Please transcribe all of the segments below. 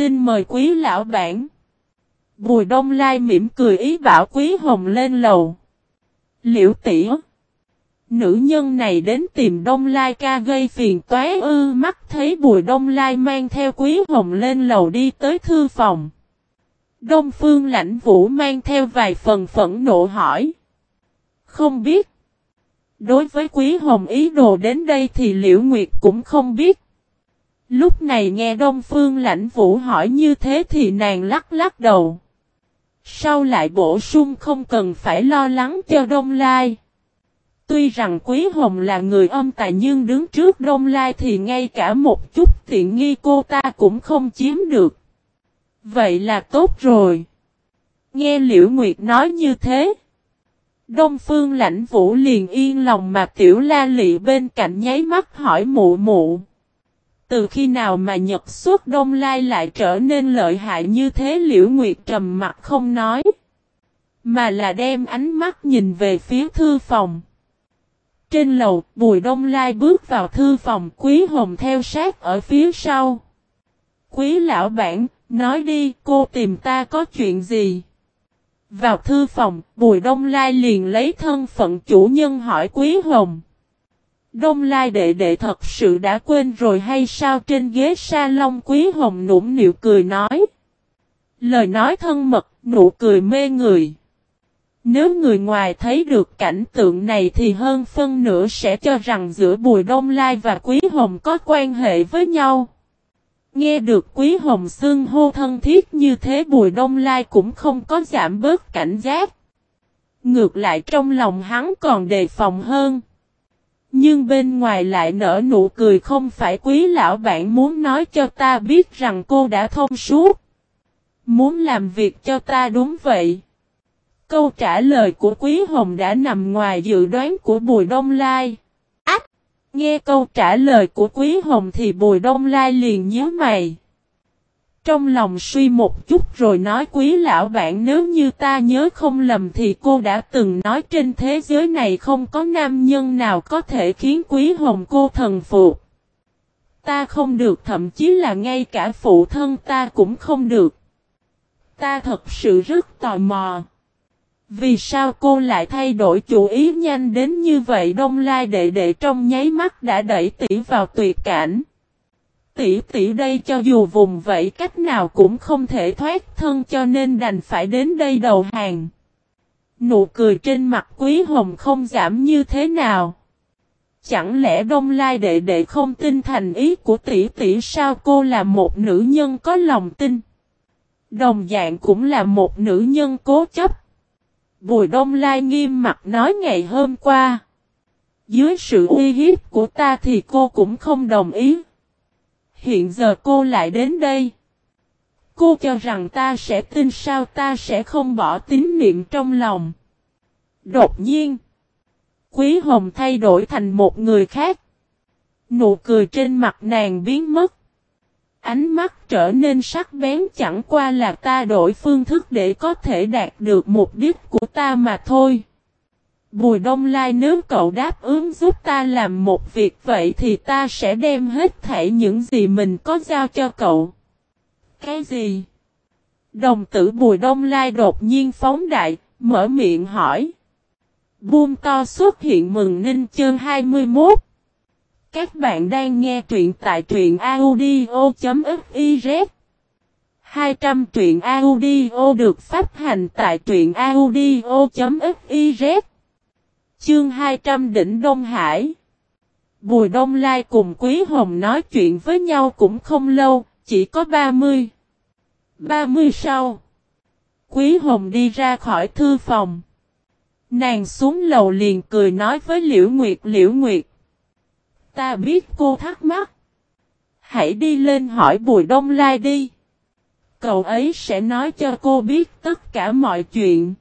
xin mời quý lão bản. Bùi đông lai mỉm cười ý bảo quý hồng lên lầu. Liễu tỉa. Nữ nhân này đến tìm Đông Lai ca gây phiền toái ư, mắt thấy Bùi Đông Lai mang theo Quý Hồng lên lầu đi tới thư phòng. Đông Phương Lãnh Vũ mang theo vài phần phẫn nộ hỏi. Không biết. Đối với Quý Hồng ý đồ đến đây thì Liễu Nguyệt cũng không biết. Lúc này nghe Đông Phương Lãnh Vũ hỏi như thế thì nàng lắc lắc đầu. Sau lại bổ sung không cần phải lo lắng cho Đông Lai. Tuy rằng Quý Hồng là người âm tài nhưng đứng trước Đông Lai thì ngay cả một chút tiện nghi cô ta cũng không chiếm được. Vậy là tốt rồi. Nghe Liễu Nguyệt nói như thế. Đông Phương lãnh vũ liền yên lòng mà tiểu la lị bên cạnh nháy mắt hỏi mụ mụ. Từ khi nào mà nhật suốt Đông Lai lại trở nên lợi hại như thế Liễu Nguyệt trầm mặt không nói. Mà là đem ánh mắt nhìn về phía thư phòng. Trên lầu, Bùi Đông Lai bước vào thư phòng Quý Hồng theo sát ở phía sau. Quý lão bản, nói đi, cô tìm ta có chuyện gì? Vào thư phòng, Bùi Đông Lai liền lấy thân phận chủ nhân hỏi Quý Hồng. Đông Lai đệ đệ thật sự đã quên rồi hay sao trên ghế salon Quý Hồng nũng nịu cười nói. Lời nói thân mật, nụ cười mê người. Nếu người ngoài thấy được cảnh tượng này thì hơn phân nửa sẽ cho rằng giữa Bùi Đông Lai và Quý Hồng có quan hệ với nhau. Nghe được Quý Hồng xưng hô thân thiết như thế Bùi Đông Lai cũng không có giảm bớt cảnh giác. Ngược lại trong lòng hắn còn đề phòng hơn. Nhưng bên ngoài lại nở nụ cười không phải quý lão bạn muốn nói cho ta biết rằng cô đã thông suốt. Muốn làm việc cho ta đúng vậy. Câu trả lời của Quý Hồng đã nằm ngoài dự đoán của Bùi Đông Lai. Ách! Nghe câu trả lời của Quý Hồng thì Bùi Đông Lai liền nhớ mày. Trong lòng suy một chút rồi nói, quý lão bạn, nếu như ta nhớ không lầm thì cô đã từng nói trên thế giới này không có nam nhân nào có thể khiến quý hồng cô thần phục. Ta không được, thậm chí là ngay cả phụ thân ta cũng không được. Ta thật sự rất tò mò. Vì sao cô lại thay đổi chủ ý nhanh đến như vậy Đông Lai đệ đệ trong nháy mắt đã đẩy tỷ vào tuyệt cảnh. Tỷ tỷ đây cho dù vùng vẫy cách nào cũng không thể thoát thân cho nên đành phải đến đây đầu hàng. Nụ cười trên mặt quý hồng không giảm như thế nào. Chẳng lẽ Đông Lai đệ đệ không tin thành ý của tỷ tỷ sao cô là một nữ nhân có lòng tin. Đồng dạng cũng là một nữ nhân cố chấp. Bùi Đông Lai nghiêm mặt nói ngày hôm qua. Dưới sự uy hiếp của ta thì cô cũng không đồng ý. Hiện giờ cô lại đến đây. Cô cho rằng ta sẽ tin sao ta sẽ không bỏ tín niệm trong lòng. Đột nhiên. Quý Hồng thay đổi thành một người khác. Nụ cười trên mặt nàng biến mất. Ánh mắt trở nên sắc bén chẳng qua là ta đổi phương thức để có thể đạt được mục đích của ta mà thôi. Bùi Đông Lai nếu cậu đáp ứng giúp ta làm một việc vậy thì ta sẽ đem hết thảy những gì mình có giao cho cậu. Cái gì? Đồng tử Bùi Đông Lai đột nhiên phóng đại, mở miệng hỏi. Buông to xuất hiện mừng ninh chương 21. Các bạn đang nghe truyện tại truyện audio.fiz 200 truyện audio được phát hành tại truyện audio.fiz Chương 200 đỉnh Đông Hải Bùi Đông Lai cùng Quý Hồng nói chuyện với nhau cũng không lâu, chỉ có 30. 30 sau. Quý Hồng đi ra khỏi thư phòng. Nàng xuống lầu liền cười nói với Liễu Nguyệt Liễu Nguyệt. Ta biết cô thắc mắc. Hãy đi lên hỏi Bùi Đông Lai đi. Cậu ấy sẽ nói cho cô biết tất cả mọi chuyện.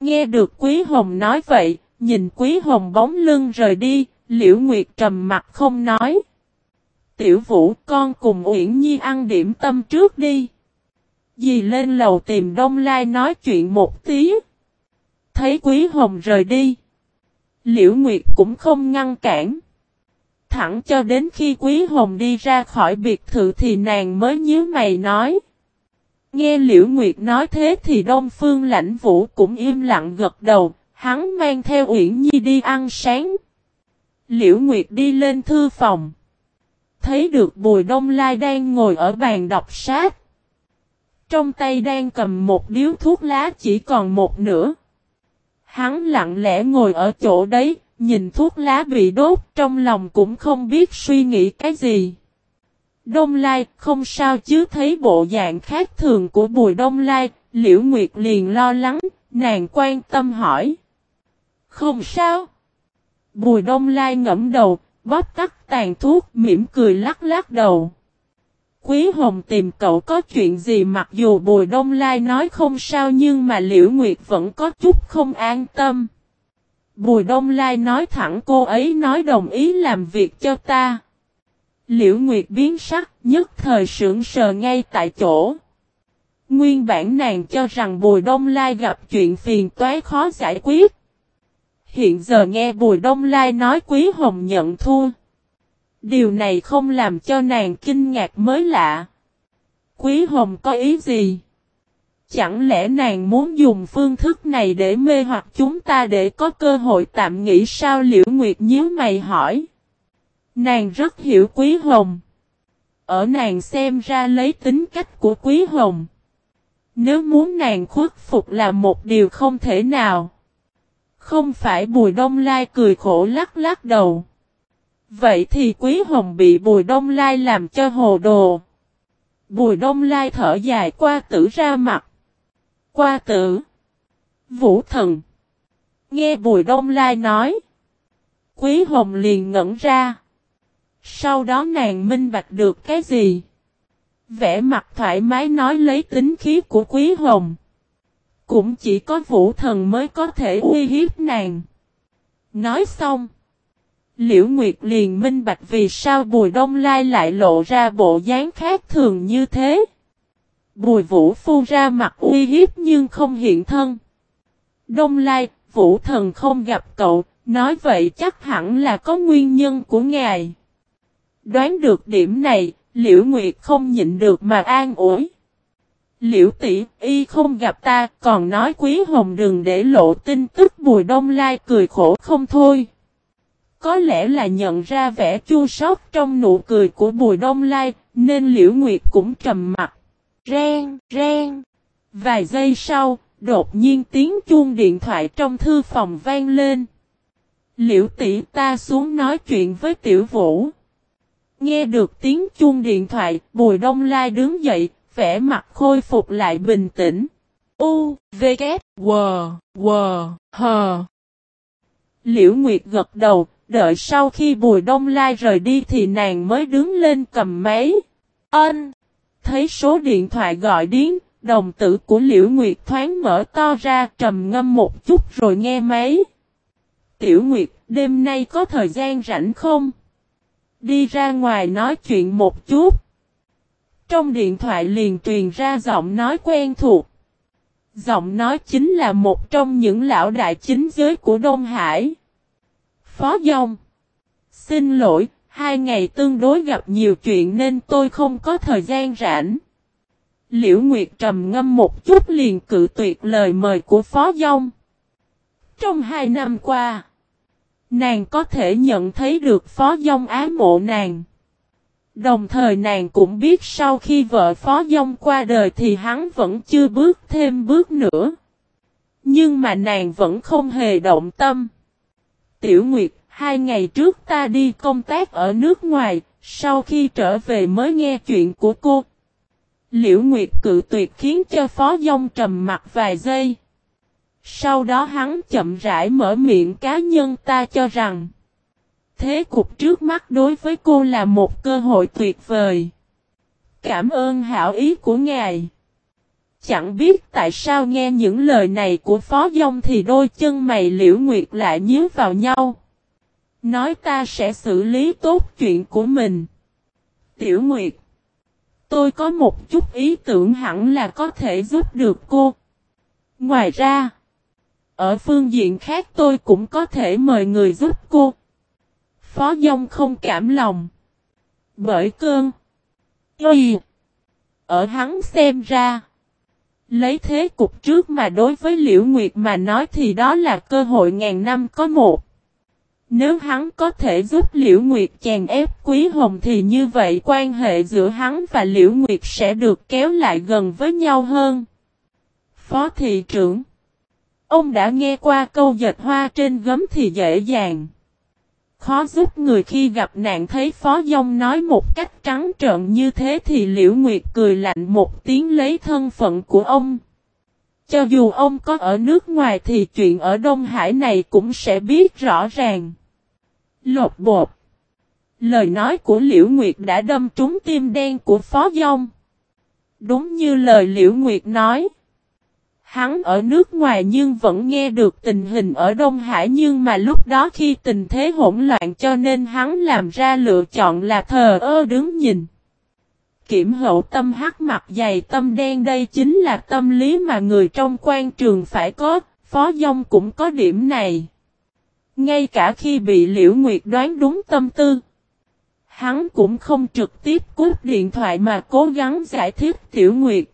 Nghe được Quý Hồng nói vậy, nhìn Quý Hồng bóng lưng rời đi, Liễu Nguyệt trầm mặt không nói. Tiểu Vũ con cùng Uyển Nhi ăn điểm tâm trước đi. Dì lên lầu tìm Đông Lai nói chuyện một tí. Thấy Quý Hồng rời đi. Liễu Nguyệt cũng không ngăn cản. Thẳng cho đến khi Quý Hồng đi ra khỏi biệt thự thì nàng mới nhíu mày nói. Nghe Liễu Nguyệt nói thế thì Đông Phương Lãnh Vũ cũng im lặng gật đầu, hắn mang theo Uyển Nhi đi ăn sáng. Liễu Nguyệt đi lên thư phòng. Thấy được Bùi Đông Lai đang ngồi ở bàn đọc sách. Trong tay đang cầm một điếu thuốc lá chỉ còn một nửa. Hắn lặng lẽ ngồi ở chỗ đấy, nhìn thuốc lá bị đốt trong lòng cũng không biết suy nghĩ cái gì. Đông Lai không sao chứ thấy bộ dạng khác thường của Bùi Đông Lai, Liễu Nguyệt liền lo lắng, nàng quan tâm hỏi. Không sao. Bùi Đông Lai ngẫm đầu, bóp tắt tàn thuốc mỉm cười lắc lắc đầu. Quý Hồng tìm cậu có chuyện gì mặc dù Bùi Đông Lai nói không sao nhưng mà Liễu Nguyệt vẫn có chút không an tâm. Bùi Đông Lai nói thẳng cô ấy nói đồng ý làm việc cho ta. Liễu Nguyệt biến sắc nhất thời sưởng sờ ngay tại chỗ. Nguyên bản nàng cho rằng Bùi Đông Lai gặp chuyện phiền toái khó giải quyết. Hiện giờ nghe Bùi Đông Lai nói Quý Hồng nhận thua. Điều này không làm cho nàng kinh ngạc mới lạ. Quý Hồng có ý gì? Chẳng lẽ nàng muốn dùng phương thức này để mê hoặc chúng ta để có cơ hội tạm nghĩ sao Liễu Nguyệt nhíu mày hỏi. Nàng rất hiểu Quý Hồng. Ở nàng xem ra lấy tính cách của Quý Hồng. Nếu muốn nàng khuất phục là một điều không thể nào. Không phải Bùi Đông Lai cười khổ lắc lắc đầu. Vậy thì Quý Hồng bị Bùi Đông Lai làm cho hồ đồ. Bùi Đông Lai thở dài qua tử ra mặt. Qua tử. Vũ thần. Nghe Bùi Đông Lai nói. Quý Hồng liền ngẩn ra. Sau đó nàng minh bạch được cái gì? Vẽ mặt thoải mái nói lấy tính khí của Quý Hồng. Cũng chỉ có vũ thần mới có thể uy hiếp nàng. Nói xong. Liễu Nguyệt liền minh bạch vì sao Bùi Đông Lai lại lộ ra bộ dáng khác thường như thế. Bùi Vũ Phu ra mặt uy hiếp nhưng không hiện thân. Đông Lai, Vũ Thần không gặp cậu, nói vậy chắc hẳn là có nguyên nhân của ngài. Đoán được điểm này, Liễu Nguyệt không nhịn được mà an ủi. Liễu tỷ y không gặp ta còn nói quý hồng đừng để lộ tin tức Bùi Đông Lai cười khổ không thôi. Có lẽ là nhận ra vẻ chua sót trong nụ cười của Bùi Đông Lai, nên Liễu Nguyệt cũng trầm mặt. Ren, ren. Vài giây sau, đột nhiên tiếng chuông điện thoại trong thư phòng vang lên. Liễu tỷ ta xuống nói chuyện với tiểu vũ. Nghe được tiếng chuông điện thoại, Bùi Đông Lai đứng dậy, vẻ mặt khôi phục lại bình tĩnh. U, V, K, W, W, H. Liễu Nguyệt gật đầu, đợi sau khi Bùi Đông Lai rời đi thì nàng mới đứng lên cầm máy. Ân, thấy số điện thoại gọi đến, đồng tử của Liễu Nguyệt thoáng mở to ra trầm ngâm một chút rồi nghe máy. Tiểu Nguyệt, đêm nay có thời gian rảnh không? Đi ra ngoài nói chuyện một chút. Trong điện thoại liền truyền ra giọng nói quen thuộc. Giọng nói chính là một trong những lão đại chính giới của Đông Hải. Phó Dông. Xin lỗi, hai ngày tương đối gặp nhiều chuyện nên tôi không có thời gian rảnh. Liễu Nguyệt trầm ngâm một chút liền cự tuyệt lời mời của Phó Dông. Trong hai năm qua, nàng có thể nhận thấy được Phó Dông ái mộ nàng. Đồng thời nàng cũng biết sau khi vợ Phó Dông qua đời thì hắn vẫn chưa bước thêm bước nữa. Nhưng mà nàng vẫn không hề động tâm. Tiểu Nguyệt, hai ngày trước ta đi công tác ở nước ngoài, sau khi trở về mới nghe chuyện của cô. Liễu Nguyệt cự tuyệt khiến cho Phó Dông trầm mặt vài giây. Sau đó hắn chậm rãi mở miệng cá nhân ta cho rằng Thế cục trước mắt đối với cô là một cơ hội tuyệt vời. Cảm ơn hảo ý của ngài. Chẳng biết tại sao nghe những lời này của Phó Dông thì đôi chân mày liễu nguyệt lại nhíu vào nhau. Nói ta sẽ xử lý tốt chuyện của mình. Tiểu Nguyệt. Tôi có một chút ý tưởng hẳn là có thể giúp được cô. Ngoài ra. Ở phương diện khác tôi cũng có thể mời người giúp cô. Phó Dông không cảm lòng. Bởi cơn. Ây. Ở hắn xem ra. Lấy thế cục trước mà đối với Liễu Nguyệt mà nói thì đó là cơ hội ngàn năm có một. Nếu hắn có thể giúp Liễu Nguyệt chèn ép Quý Hồng thì như vậy quan hệ giữa hắn và Liễu Nguyệt sẽ được kéo lại gần với nhau hơn. Phó thị trưởng Ông đã nghe qua câu dệt hoa trên gấm thì dễ dàng. Khó giúp người khi gặp nạn thấy Phó Dông nói một cách trắng trợn như thế thì Liễu Nguyệt cười lạnh một tiếng lấy thân phận của ông. Cho dù ông có ở nước ngoài thì chuyện ở Đông Hải này cũng sẽ biết rõ ràng. Lột bột. Lời nói của Liễu Nguyệt đã đâm trúng tim đen của Phó Dông. Đúng như lời Liễu Nguyệt nói. Hắn ở nước ngoài nhưng vẫn nghe được tình hình ở Đông Hải nhưng mà lúc đó khi tình thế hỗn loạn cho nên hắn làm ra lựa chọn là thờ ơ đứng nhìn. Kiểm hậu tâm hắc mặt dày tâm đen đây chính là tâm lý mà người trong quan trường phải có, Phó Dông cũng có điểm này. Ngay cả khi bị Liễu Nguyệt đoán đúng tâm tư, hắn cũng không trực tiếp cút điện thoại mà cố gắng giải thích Tiểu Nguyệt.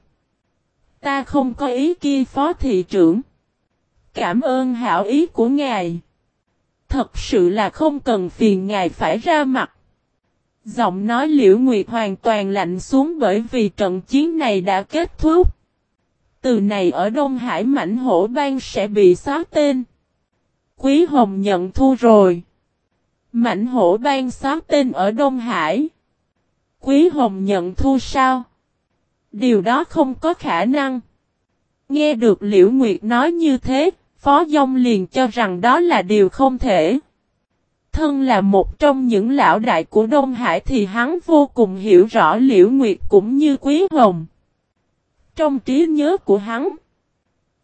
Ta không có ý kia, phó thị trưởng. Cảm ơn hảo ý của ngài. Thật sự là không cần phiền ngài phải ra mặt. Giọng nói liễu nguyệt hoàn toàn lạnh xuống bởi vì trận chiến này đã kết thúc. Từ này ở Đông Hải mảnh hổ bang sẽ bị xóa tên. Quý Hồng nhận thu rồi. Mảnh hổ bang xóa tên ở Đông Hải. Quý Hồng nhận thu sao? Điều đó không có khả năng. Nghe được Liễu Nguyệt nói như thế, Phó Dông liền cho rằng đó là điều không thể. Thân là một trong những lão đại của Đông Hải thì hắn vô cùng hiểu rõ Liễu Nguyệt cũng như Quý Hồng. Trong trí nhớ của hắn,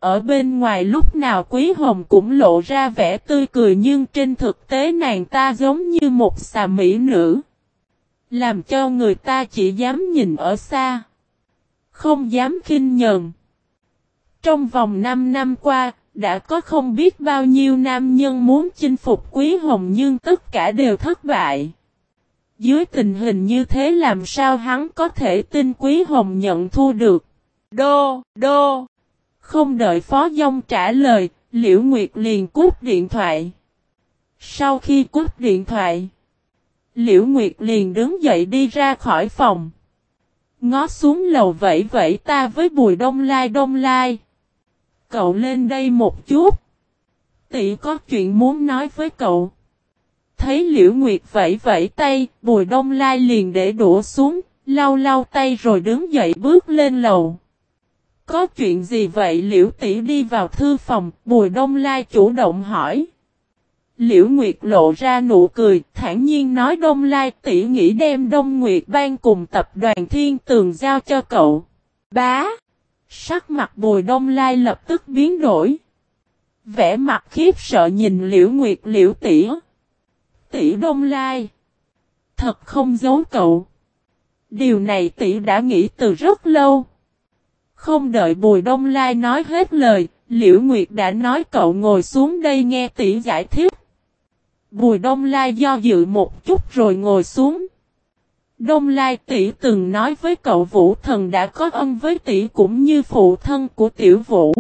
ở bên ngoài lúc nào Quý Hồng cũng lộ ra vẻ tươi cười nhưng trên thực tế nàng ta giống như một xà mỹ nữ. Làm cho người ta chỉ dám nhìn ở xa. Không dám khinh nhờn. Trong vòng 5 năm qua, đã có không biết bao nhiêu nam nhân muốn chinh phục Quý Hồng nhưng tất cả đều thất bại. Dưới tình hình như thế làm sao hắn có thể tin Quý Hồng nhận thua được? Đô, đô. Không đợi Phó Dông trả lời, Liễu Nguyệt liền cút điện thoại. Sau khi cút điện thoại, Liễu Nguyệt liền đứng dậy đi ra khỏi phòng. Ngó xuống lầu vẫy vẫy ta với bùi đông lai đông lai. Cậu lên đây một chút. Tỷ có chuyện muốn nói với cậu. Thấy Liễu Nguyệt vẫy vẫy tay, Bùi Đông Lai liền để đũa xuống, lau lau tay rồi đứng dậy bước lên lầu. Có chuyện gì vậy Liễu tỷ đi vào thư phòng, Bùi Đông Lai chủ động hỏi. Liễu Nguyệt lộ ra nụ cười, thản nhiên nói Đông Lai tỷ nghĩ đem Đông Nguyệt ban cùng tập đoàn Thiên Tường giao cho cậu. Bá! Sắc mặt Bùi Đông Lai lập tức biến đổi. Vẽ mặt khiếp sợ nhìn Liễu Nguyệt Liễu tỷ. Tỷ Đông Lai. Thật không giấu cậu. Điều này tỷ đã nghĩ từ rất lâu. Không đợi Bùi Đông Lai nói hết lời, Liễu Nguyệt đã nói cậu ngồi xuống đây nghe tỷ giải thích. Bùi Đông Lai do dự một chút rồi ngồi xuống. Đông Lai tỷ từng nói với cậu Vũ Thần đã có ân với tỷ cũng như phụ thân của tiểu Vũ.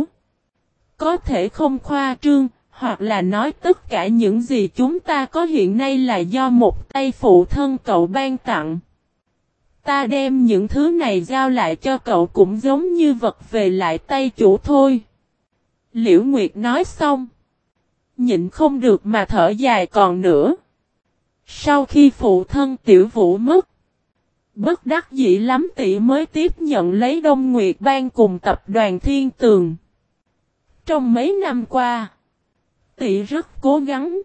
Có thể không khoa trương, hoặc là nói tất cả những gì chúng ta có hiện nay là do một tay phụ thân cậu ban tặng. Ta đem những thứ này giao lại cho cậu cũng giống như vật về lại tay chủ thôi. Liễu Nguyệt nói xong. Nhịn không được mà thở dài còn nữa. Sau khi phụ thân tiểu vũ mất. Bất đắc dĩ lắm tỷ mới tiếp nhận lấy Đông Nguyệt Ban cùng tập đoàn Thiên Tường. Trong mấy năm qua, tỷ rất cố gắng.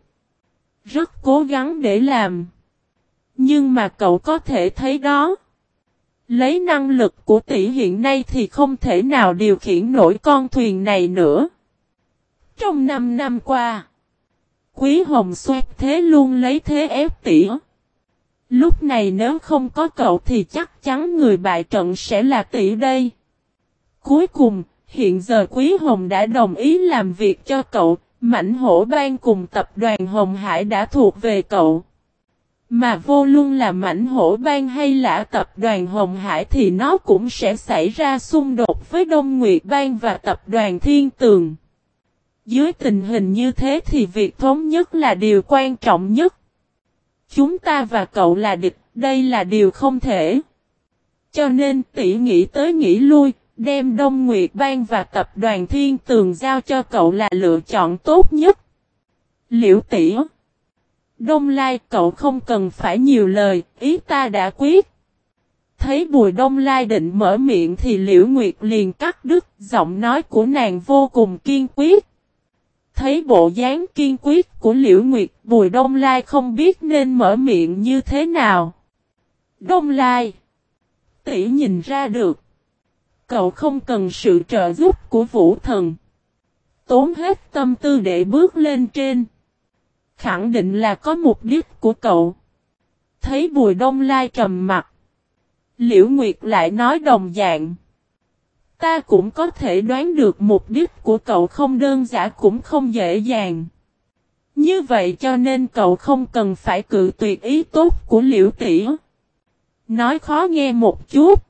Rất cố gắng để làm. Nhưng mà cậu có thể thấy đó. Lấy năng lực của tỷ hiện nay thì không thể nào điều khiển nổi con thuyền này nữa. Trong 5 năm qua, Quý Hồng xoát thế luôn lấy thế ép tỷ. Lúc này nếu không có cậu thì chắc chắn người bại trận sẽ là tỷ đây. Cuối cùng, hiện giờ Quý Hồng đã đồng ý làm việc cho cậu, Mảnh Hổ Ban cùng tập đoàn Hồng Hải đã thuộc về cậu. Mà vô luôn là mảnh hổ bang hay là tập đoàn Hồng Hải thì nó cũng sẽ xảy ra xung đột với Đông Nguyệt bang và tập đoàn Thiên Tường. Dưới tình hình như thế thì việc thống nhất là điều quan trọng nhất. Chúng ta và cậu là địch, đây là điều không thể. Cho nên tỷ nghĩ tới nghĩ lui, đem Đông Nguyệt Bang và tập đoàn Thiên Tường giao cho cậu là lựa chọn tốt nhất. Liễu tỷ Đông Lai cậu không cần phải nhiều lời, ý ta đã quyết. Thấy Bùi Đông Lai định mở miệng thì Liễu Nguyệt liền cắt đứt, giọng nói của nàng vô cùng kiên quyết. Thấy bộ dáng kiên quyết của Liễu Nguyệt, Bùi Đông Lai không biết nên mở miệng như thế nào. Đông Lai Tỷ nhìn ra được. Cậu không cần sự trợ giúp của vũ thần. Tốn hết tâm tư để bước lên trên. Khẳng định là có mục đích của cậu. Thấy Bùi Đông Lai trầm mặt. Liễu Nguyệt lại nói đồng dạng. Ta cũng có thể đoán được mục đích của cậu không đơn giản cũng không dễ dàng. Như vậy cho nên cậu không cần phải cự tuyệt ý tốt của liễu tỷ. Nói khó nghe một chút.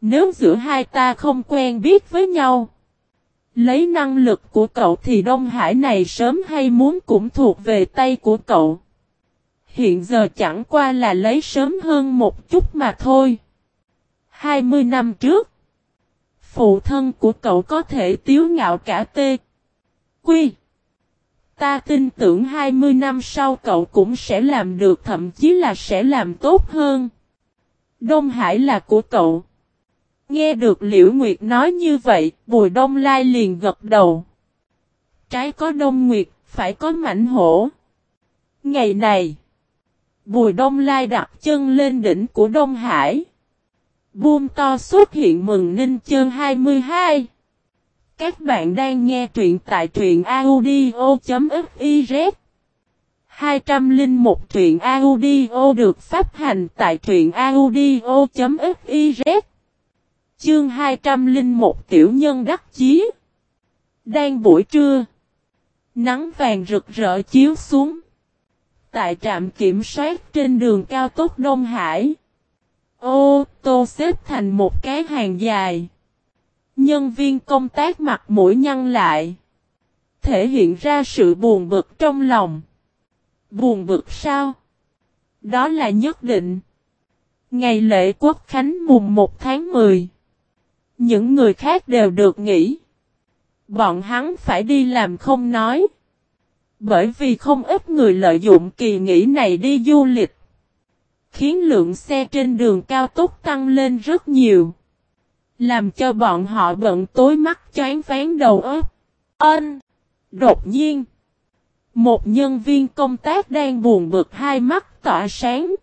Nếu giữa hai ta không quen biết với nhau. Lấy năng lực của cậu thì Đông Hải này sớm hay muốn cũng thuộc về tay của cậu. Hiện giờ chẳng qua là lấy sớm hơn một chút mà thôi. 20 năm trước, phụ thân của cậu có thể tiếu ngạo cả tê. Quy. Ta tin tưởng 20 năm sau cậu cũng sẽ làm được thậm chí là sẽ làm tốt hơn. Đông Hải là của cậu. Nghe được Liễu Nguyệt nói như vậy, Bùi Đông Lai liền gật đầu. Trái có Đông Nguyệt, phải có mảnh hổ. Ngày này, Bùi Đông Lai đặt chân lên đỉnh của Đông Hải. Buông to xuất hiện mừng ninh chương 22. Các bạn đang nghe truyện tại truyện audio.fiz 201 truyện audio được phát hành tại truyện audio.fiz Chương 201 tiểu nhân đắc chí. Đang buổi trưa, Nắng vàng rực rỡ chiếu xuống. Tại trạm kiểm soát trên đường cao tốc Đông Hải Ô, tô xếp thành một cái hàng dài Nhân viên công tác mặt mũi nhăn lại Thể hiện ra sự buồn bực trong lòng Buồn bực sao? Đó là nhất định. Ngày lễ quốc khánh mùng 1 tháng 10. Những người khác đều được nghỉ. Bọn hắn phải đi làm không nói. Bởi vì không ít người lợi dụng kỳ nghỉ này đi du lịch. Khiến lượng xe trên đường cao tốc tăng lên rất nhiều. Làm cho bọn họ bận tối mắt choáng ván đầu óc. Ân. Đột nhiên. Một nhân viên công tác đang buồn bực hai mắt tỏa sáng.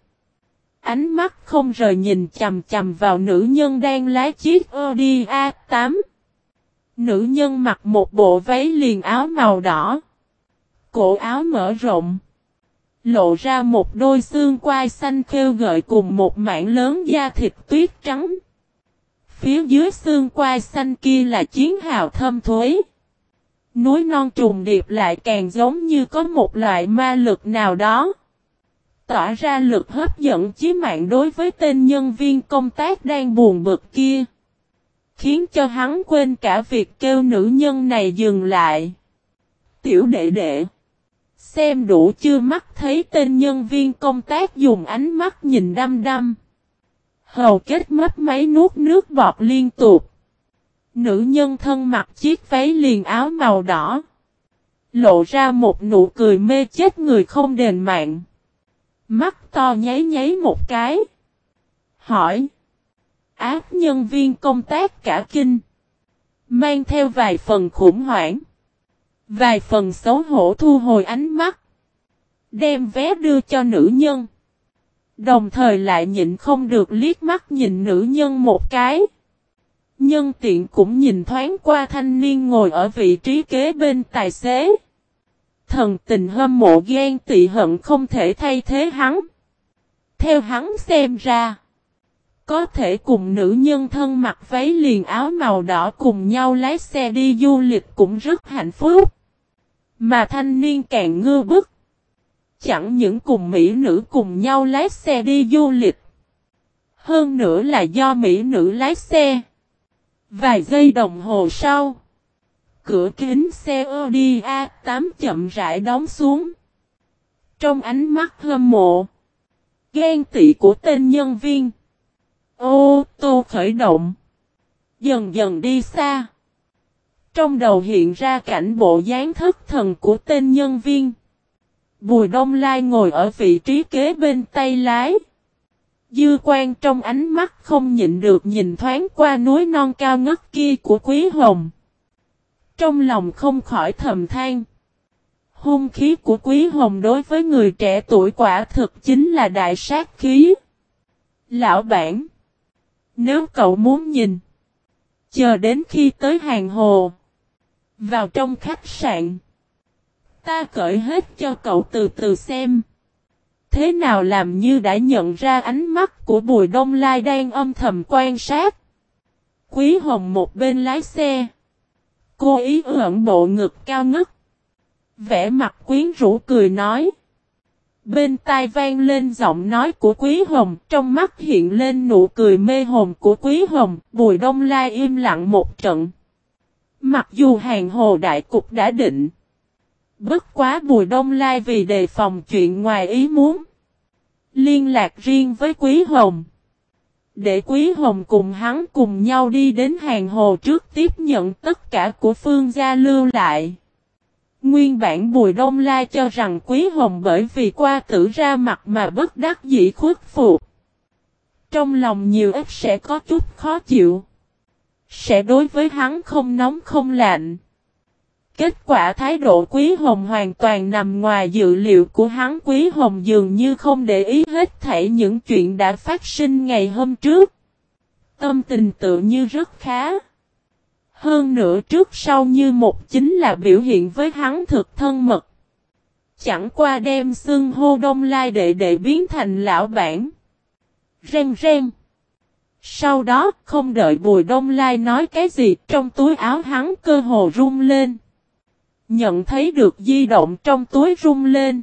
Ánh mắt không rời nhìn chầm chầm vào nữ nhân đang lái chiếc Audi A8. Nữ nhân mặc một bộ váy liền áo màu đỏ. Cổ áo mở rộng. Lộ ra một đôi xương quai xanh khêu gợi cùng một mảng lớn da thịt tuyết trắng. Phía dưới xương quai xanh kia là chiến hào thâm thuế. Núi non trùng điệp lại càng giống như có một loại ma lực nào đó. Tỏa ra lực hấp dẫn chí mạng đối với tên nhân viên công tác đang buồn bực kia. Khiến cho hắn quên cả việc kêu nữ nhân này dừng lại. Tiểu đệ đệ. Xem đủ chưa mắt thấy tên nhân viên công tác dùng ánh mắt nhìn đăm đăm. Hầu kết mất máy nuốt nước bọt liên tục. Nữ nhân thân mặc chiếc váy liền áo màu đỏ. Lộ ra một nụ cười mê chết người không đền mạng. Mắt to nháy nháy một cái. Hỏi. Ác nhân viên công tác cả kinh. Mang theo vài phần khủng hoảng. Vài phần xấu hổ thu hồi ánh mắt. Đem vé đưa cho nữ nhân. Đồng thời lại nhịn không được liếc mắt nhìn nữ nhân một cái. Nhân tiện cũng nhìn thoáng qua thanh niên ngồi ở vị trí kế bên tài xế. Thần tình hâm mộ ghen tị hận không thể thay thế hắn. Theo hắn xem ra. Có thể cùng nữ nhân thân mặc váy liền áo màu đỏ cùng nhau lái xe đi du lịch cũng rất hạnh phúc. Mà thanh niên càng ngư bức. Chẳng những cùng mỹ nữ cùng nhau lái xe đi du lịch. Hơn nữa là do mỹ nữ lái xe. Vài giây đồng hồ sau. Cửa kính xe Audi A8 chậm rãi đóng xuống. Trong ánh mắt hâm mộ. Ghen tị của tên nhân viên. Ô tô khởi động. Dần dần đi xa. Trong đầu hiện ra cảnh bộ dáng thất thần của tên nhân viên. Bùi Đông Lai ngồi ở vị trí kế bên tay lái. Dư quan trong ánh mắt không nhịn được nhìn thoáng qua núi non cao ngất kia của Quý Hồng. Trong lòng không khỏi thầm than. Hung khí của Quý Hồng đối với người trẻ tuổi quả thực chính là đại sát khí. Lão bản. Nếu cậu muốn nhìn. Chờ đến khi tới hàng hồ. Vào trong khách sạn. Ta cởi hết cho cậu từ từ xem. Thế nào làm như đã nhận ra ánh mắt của Bùi Đông Lai đang âm thầm quan sát. Quý Hồng một bên lái xe. Cô ý ẩn bộ ngực cao ngất. Vẽ mặt quyến rũ cười nói. Bên tai vang lên giọng nói của Quý Hồng, trong mắt hiện lên nụ cười mê hồn của Quý Hồng, Bùi Đông Lai im lặng một trận. Mặc dù hàng hồ đại cục đã định. Bất quá Bùi Đông Lai vì đề phòng chuyện ngoài ý muốn. Liên lạc riêng với Quý Hồng. Để Quý Hồng cùng hắn cùng nhau đi đến hàng hồ trước tiếp nhận tất cả của Phương gia lưu lại. Nguyên bản Bùi Đông Lai cho rằng Quý Hồng bởi vì qua tử ra mặt mà bất đắc dĩ khuất phục. Trong lòng nhiều ít sẽ có chút khó chịu. Sẽ đối với hắn không nóng không lạnh. Kết quả thái độ Quý Hồng hoàn toàn nằm ngoài dự liệu của hắn Quý Hồng dường như không để ý hết thảy những chuyện đã phát sinh ngày hôm trước. Tâm tình tự như rất khá. Hơn nữa trước sau như một chính là biểu hiện với hắn thực thân mật. Chẳng qua đem xương hô đông lai đệ đệ biến thành lão bản. Ren ren. Sau đó, không đợi bùi đông lai nói cái gì, trong túi áo hắn cơ hồ rung lên. Nhận thấy được di động trong túi rung lên.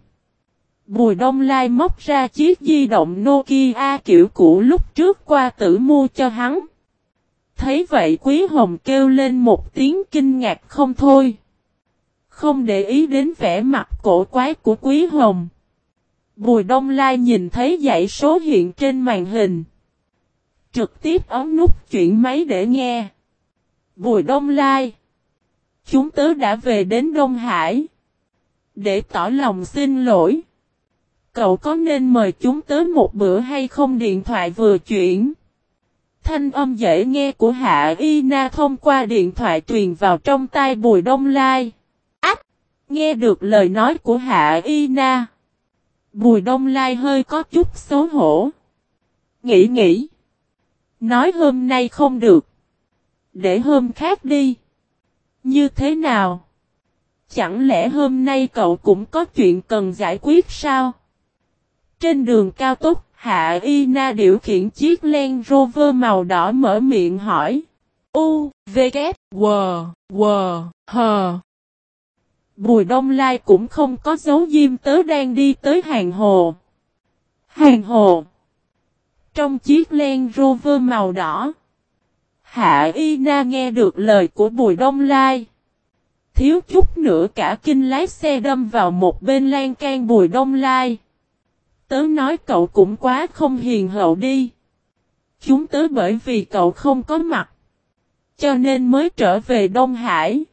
Bùi Đông Lai móc ra chiếc di động Nokia kiểu cũ lúc trước qua tử mua cho hắn. Thấy vậy Quý Hồng kêu lên một tiếng kinh ngạc không thôi. Không để ý đến vẻ mặt cổ quái của Quý Hồng. Bùi Đông Lai nhìn thấy dãy số hiện trên màn hình. Trực tiếp ấn nút chuyển máy để nghe. Bùi Đông Lai. Chúng tớ đã về đến Đông Hải. Để tỏ lòng xin lỗi. Cậu có nên mời chúng tớ một bữa hay không điện thoại vừa chuyển. Thanh âm dễ nghe của Hạ Y Na thông qua điện thoại truyền vào trong tai Bùi Đông Lai. Ách! Nghe được lời nói của Hạ Y Na. Bùi Đông Lai hơi có chút xấu hổ. Nghĩ nghĩ. Nói hôm nay không được. Để hôm khác đi. Như thế nào? Chẳng lẽ hôm nay cậu cũng có chuyện cần giải quyết sao? Trên đường cao tốc, Hạ Y Na điều khiển chiếc Land Rover màu đỏ mở miệng hỏi. U, V, K, W, W, H. Bùi Đông Lai cũng không có dấu diêm tớ đang đi tới hàng hồ. Hàng hồ. Trong chiếc len Rover màu đỏ. Hạ Y Na nghe được lời của Bùi Đông Lai. Thiếu chút nữa cả kinh lái xe đâm vào một bên lan can Bùi Đông Lai. Tớ nói cậu cũng quá không hiền hậu đi. Chúng tớ bởi vì cậu không có mặt. Cho nên mới trở về Đông Hải.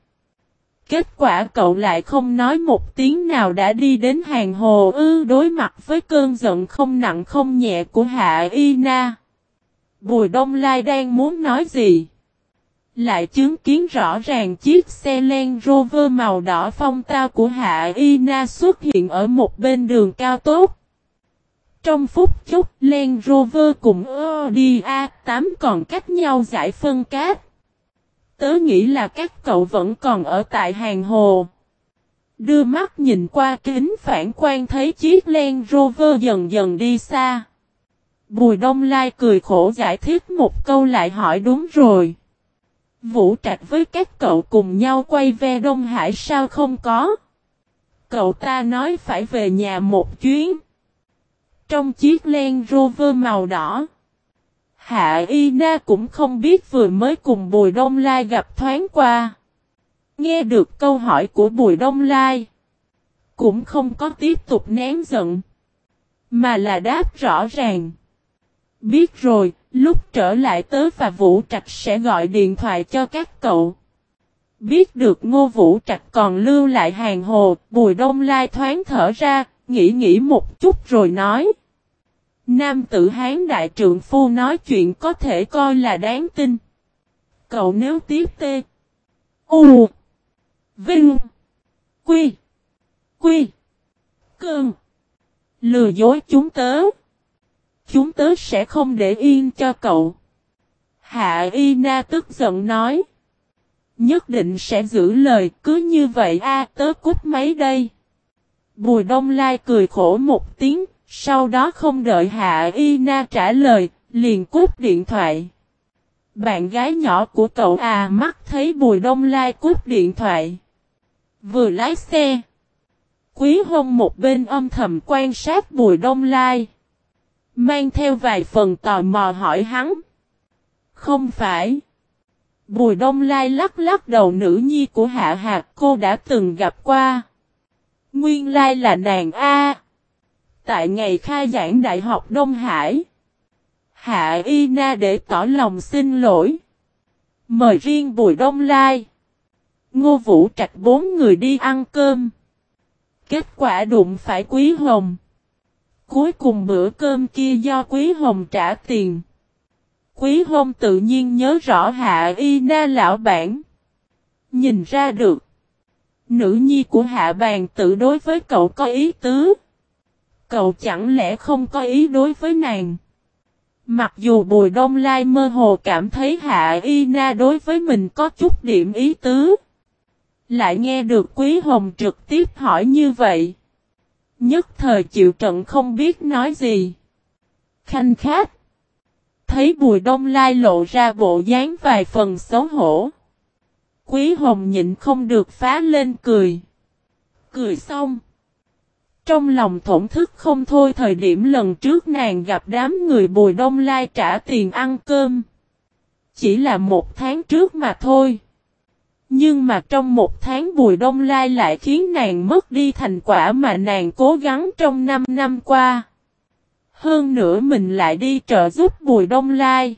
Kết quả cậu lại không nói một tiếng nào đã đi đến hàng hồ ư đối mặt với cơn giận không nặng không nhẹ của Hạ Y Na. Bùi Đông Lai đang muốn nói gì? Lại chứng kiến rõ ràng chiếc xe len Rover màu đỏ phong tao của Hạ Y Na xuất hiện ở một bên đường cao tốc. Trong phút chốc, Land Rover cùng Audi A8 còn cách nhau giải phân cát. Tớ nghĩ là các cậu vẫn còn ở tại hàng hồ. Đưa mắt nhìn qua kính phản quan thấy chiếc Land Rover dần dần đi xa. Bùi Đông Lai cười khổ giải thích một câu lại hỏi đúng rồi. Vũ Trạch với các cậu cùng nhau quay ve Đông Hải sao không có? Cậu ta nói phải về nhà một chuyến. Trong chiếc Land Rover màu đỏ. Hạ Y Na cũng không biết vừa mới cùng Bùi Đông Lai gặp thoáng qua. Nghe được câu hỏi của Bùi Đông Lai. Cũng không có tiếp tục nén giận. Mà là đáp rõ ràng. Biết rồi, lúc trở lại tớ và Vũ Trạch sẽ gọi điện thoại cho các cậu. Biết được Ngô Vũ Trạch còn lưu lại hàng hồ, Bùi Đông Lai thoáng thở ra, nghĩ nghĩ một chút rồi nói. Nam tử Hán đại trượng phu nói chuyện có thể coi là đáng tin. Cậu nếu tiếp tê. U. Vinh. Quy. Quy. Cơn. Lừa dối chúng tớ. Chúng tớ sẽ không để yên cho cậu. Hạ Y Na tức giận nói. Nhất định sẽ giữ lời cứ như vậy a tớ cút máy đây. Bùi Đông Lai cười khổ một tiếng, sau đó không đợi Hạ Y Na trả lời, liền cút điện thoại. Bạn gái nhỏ của cậu à mắt thấy Bùi Đông Lai cút điện thoại. Vừa lái xe. Quý hôn một bên âm thầm quan sát Bùi Đông Lai. Mang theo vài phần tò mò hỏi hắn. Không phải. Bùi Đông Lai lắc lắc đầu nữ nhi của Hạ Hạc cô đã từng gặp qua. Nguyên Lai là nàng A. Tại ngày khai giảng Đại học Đông Hải. Hạ Y Na để tỏ lòng xin lỗi. Mời riêng Bùi Đông Lai. Ngô Vũ Trạch bốn người đi ăn cơm. Kết quả đụng phải Quý Hồng. Cuối cùng bữa cơm kia do Quý Hồng trả tiền. Quý Hồng tự nhiên nhớ rõ Hạ Y Na lão bản. Nhìn ra được. Nữ nhi của Hạ Bàn tự đối với cậu có ý tứ. Cậu chẳng lẽ không có ý đối với nàng. Mặc dù Bùi Đông Lai mơ hồ cảm thấy Hạ Y Na đối với mình có chút điểm ý tứ. Lại nghe được Quý Hồng trực tiếp hỏi như vậy. Nhất thời chịu trận không biết nói gì. Khanh khát. Thấy Bùi Đông Lai lộ ra bộ dáng vài phần xấu hổ. Quý Hồng nhịn không được phá lên cười. Cười xong. Trong lòng thổn thức không thôi thời điểm lần trước nàng gặp đám người Bùi Đông Lai trả tiền ăn cơm. Chỉ là một tháng trước mà thôi. Nhưng mà trong một tháng Bùi Đông Lai lại khiến nàng mất đi thành quả mà nàng cố gắng trong 5 năm qua. Hơn nữa mình lại đi trợ giúp Bùi Đông Lai.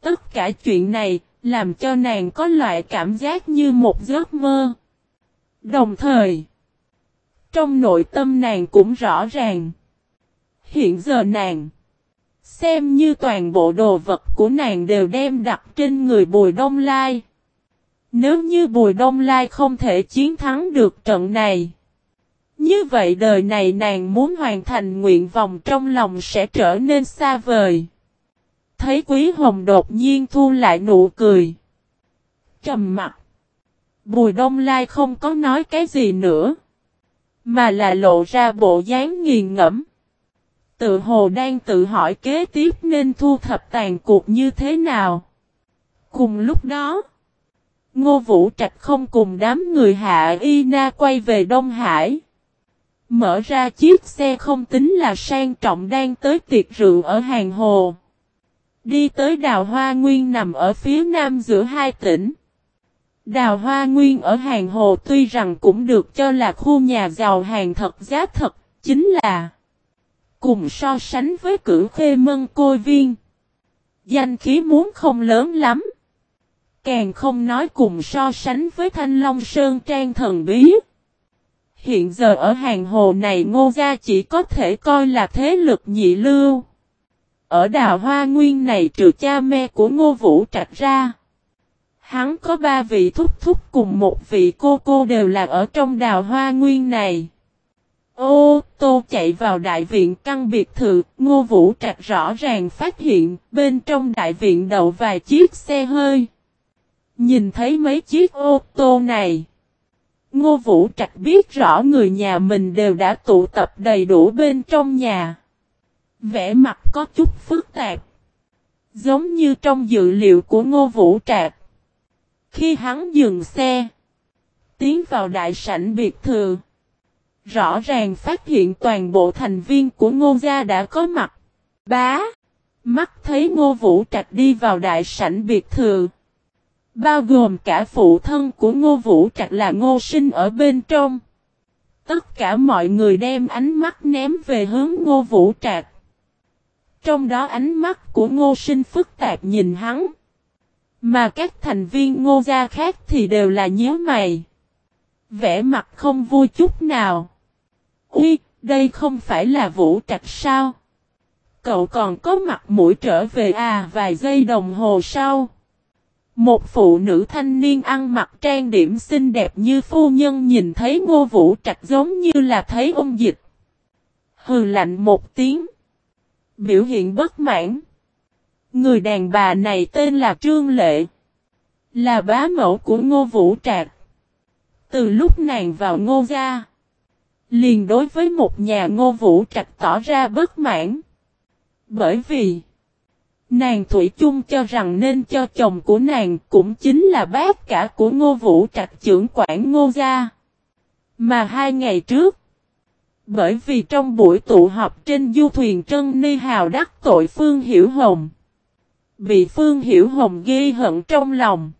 Tất cả chuyện này làm cho nàng có loại cảm giác như một giấc mơ. Đồng thời, trong nội tâm nàng cũng rõ ràng. Hiện giờ nàng, xem như toàn bộ đồ vật của nàng đều đem đặt trên người Bùi Đông Lai. Nếu như Bùi Đông Lai không thể chiến thắng được trận này, như vậy đời này nàng muốn hoàn thành nguyện vọng trong lòng sẽ trở nên xa vời. Thấy Quý Hồng đột nhiên thu lại nụ cười. Trầm mặt. Bùi Đông Lai không có nói cái gì nữa. Mà là lộ ra bộ dáng nghiền ngẫm. Tự hồ đang tự hỏi kế tiếp nên thu thập tàn cuộc như thế nào. Cùng lúc đó. Ngô Vũ Trạch không cùng đám người hạ Y Na quay về Đông Hải. Mở ra chiếc xe không tính là sang trọng đang tới tiệc rượu ở Hàng Hồ. Đi tới đào hoa nguyên nằm ở phía nam giữa hai tỉnh. Đào hoa nguyên ở Hàng Hồ tuy rằng cũng được cho là khu nhà giàu hàng thật giá thật, chính là cùng so sánh với cử khê mân côi viên. Danh khí muốn không lớn lắm. Càng không nói cùng so sánh với Thanh Long Sơn Trang thần bí. Hiện giờ ở hàng hồ này ngô gia chỉ có thể coi là thế lực nhị lưu. Ở đào hoa nguyên này trừ cha mẹ của ngô vũ trạch ra. Hắn có ba vị thúc thúc cùng một vị cô cô đều là ở trong đào hoa nguyên này. Ô tô chạy vào đại viện căn biệt thự, ngô vũ trạch rõ ràng phát hiện bên trong đại viện đậu vài chiếc xe hơi. Nhìn thấy mấy chiếc ô tô này. Ngô Vũ Trạch biết rõ người nhà mình đều đã tụ tập đầy đủ bên trong nhà. Vẽ mặt có chút phức tạp. Giống như trong dự liệu của Ngô Vũ Trạch. Khi hắn dừng xe. Tiến vào đại sảnh biệt thự. Rõ ràng phát hiện toàn bộ thành viên của ngô gia đã có mặt. Bá! Mắt thấy ngô vũ trạch đi vào đại sảnh biệt thự. Bao gồm cả phụ thân của ngô vũ trạch là ngô sinh ở bên trong. Tất cả mọi người đem ánh mắt ném về hướng ngô vũ trạch. Trong đó ánh mắt của ngô sinh phức tạp nhìn hắn. Mà các thành viên ngô gia khác thì đều là nhớ mày. Vẽ mặt không vui chút nào. Ui, đây không phải là vũ trạch sao? Cậu còn có mặt mũi trở về à vài giây đồng hồ sau. Một phụ nữ thanh niên ăn mặc trang điểm xinh đẹp như phu nhân nhìn thấy ngô vũ trạch giống như là thấy ông dịch. Hừ lạnh một tiếng. Biểu hiện bất mãn. Người đàn bà này tên là Trương Lệ. Là bá mẫu của ngô vũ trạch. Từ lúc nàng vào ngô gia. Liền đối với một nhà ngô vũ trạch tỏ ra bất mãn. Bởi vì. Nàng Thủy chung cho rằng nên cho chồng của nàng cũng chính là bác cả của ngô vũ trạch trưởng quản ngô gia. Mà hai ngày trước. Bởi vì trong buổi tụ họp trên du thuyền Trân Ni Hào đắc tội Phương Hiểu Hồng. Bị Phương Hiểu Hồng ghi hận trong lòng.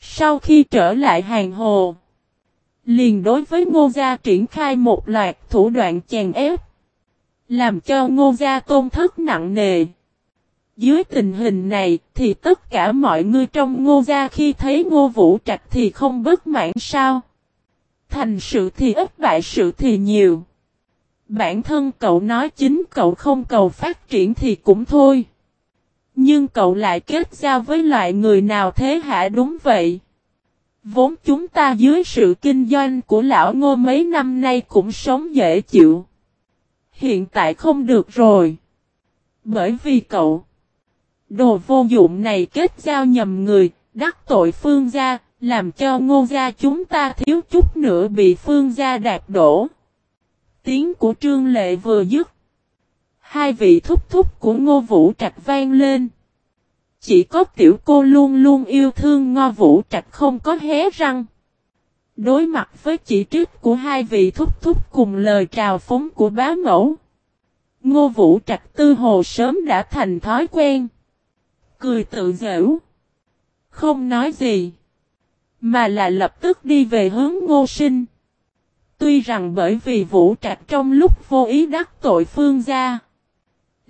Sau khi trở lại hàng hồ. Liền đối với ngô gia triển khai một loạt thủ đoạn chèn ép. Làm cho ngô gia tôn thất nặng nề. Dưới tình hình này thì tất cả mọi người trong ngô gia khi thấy ngô vũ trạch thì không bất mãn sao. Thành sự thì ít, bại sự thì nhiều. Bản thân cậu nói chính cậu không cầu phát triển thì cũng thôi. Nhưng cậu lại kết giao với loại người nào thế hả đúng vậy. Vốn chúng ta dưới sự kinh doanh của lão ngô mấy năm nay cũng sống dễ chịu. Hiện tại không được rồi. Bởi vì cậu. Đồ vô dụng này kết giao nhầm người, đắc tội phương gia, làm cho ngô gia chúng ta thiếu chút nữa bị phương gia đạp đổ. Tiếng của trương lệ vừa dứt. Hai vị thúc thúc của ngô vũ trạch vang lên. Chỉ có tiểu cô luôn luôn yêu thương Ngô Vũ Trạch không có hé răng. Đối mặt với chỉ trích của hai vị thúc thúc cùng lời trào phúng của bá mẫu. Ngô Vũ Trạch tư hồ sớm đã thành thói quen. Cười tự giễu. Không nói gì. Mà là lập tức đi về hướng ngô sinh. Tuy rằng bởi vì Vũ Trạch trong lúc vô ý đắc tội phương gia.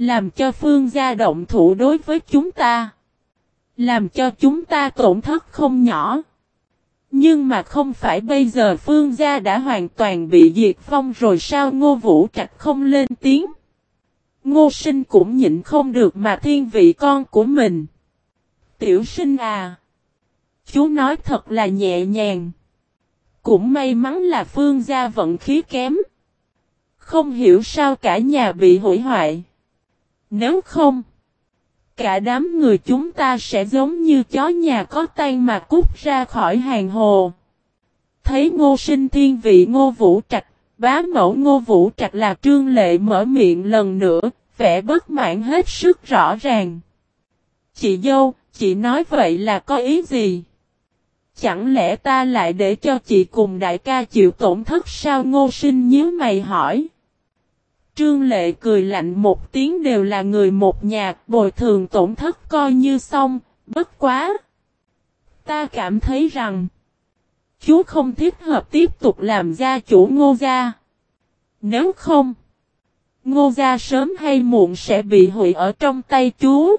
Làm cho phương gia động thủ đối với chúng ta. Làm cho chúng ta tổn thất không nhỏ. Nhưng mà không phải bây giờ phương gia đã hoàn toàn bị diệt phong rồi sao ngô vũ trạch không lên tiếng. Ngô sinh cũng nhịn không được mà thiên vị con của mình. Tiểu sinh à. Chú nói thật là nhẹ nhàng. Cũng may mắn là phương gia vận khí kém. Không hiểu sao cả nhà bị hủy hoại. Nếu không cả đám người chúng ta sẽ giống như chó nhà có tan mà cút ra khỏi hàng hồ. Thấy ngô sinh thiên vị ngô vũ trạch, bá mẫu ngô vũ trạch là trương lệ mở miệng lần nữa, vẻ bất mãn hết sức rõ ràng. Chị dâu, chị nói vậy là có ý gì? Chẳng lẽ ta lại để cho chị cùng đại ca chịu tổn thất sao ngô sinh nhớ mày hỏi? Trương Lệ cười lạnh một tiếng đều là người một nhà, bồi thường tổn thất coi như xong, bất quá. Ta cảm thấy rằng, chú không thích hợp tiếp tục làm gia chủ ngô gia. Nếu không, ngô gia sớm hay muộn sẽ bị hủy ở trong tay chú.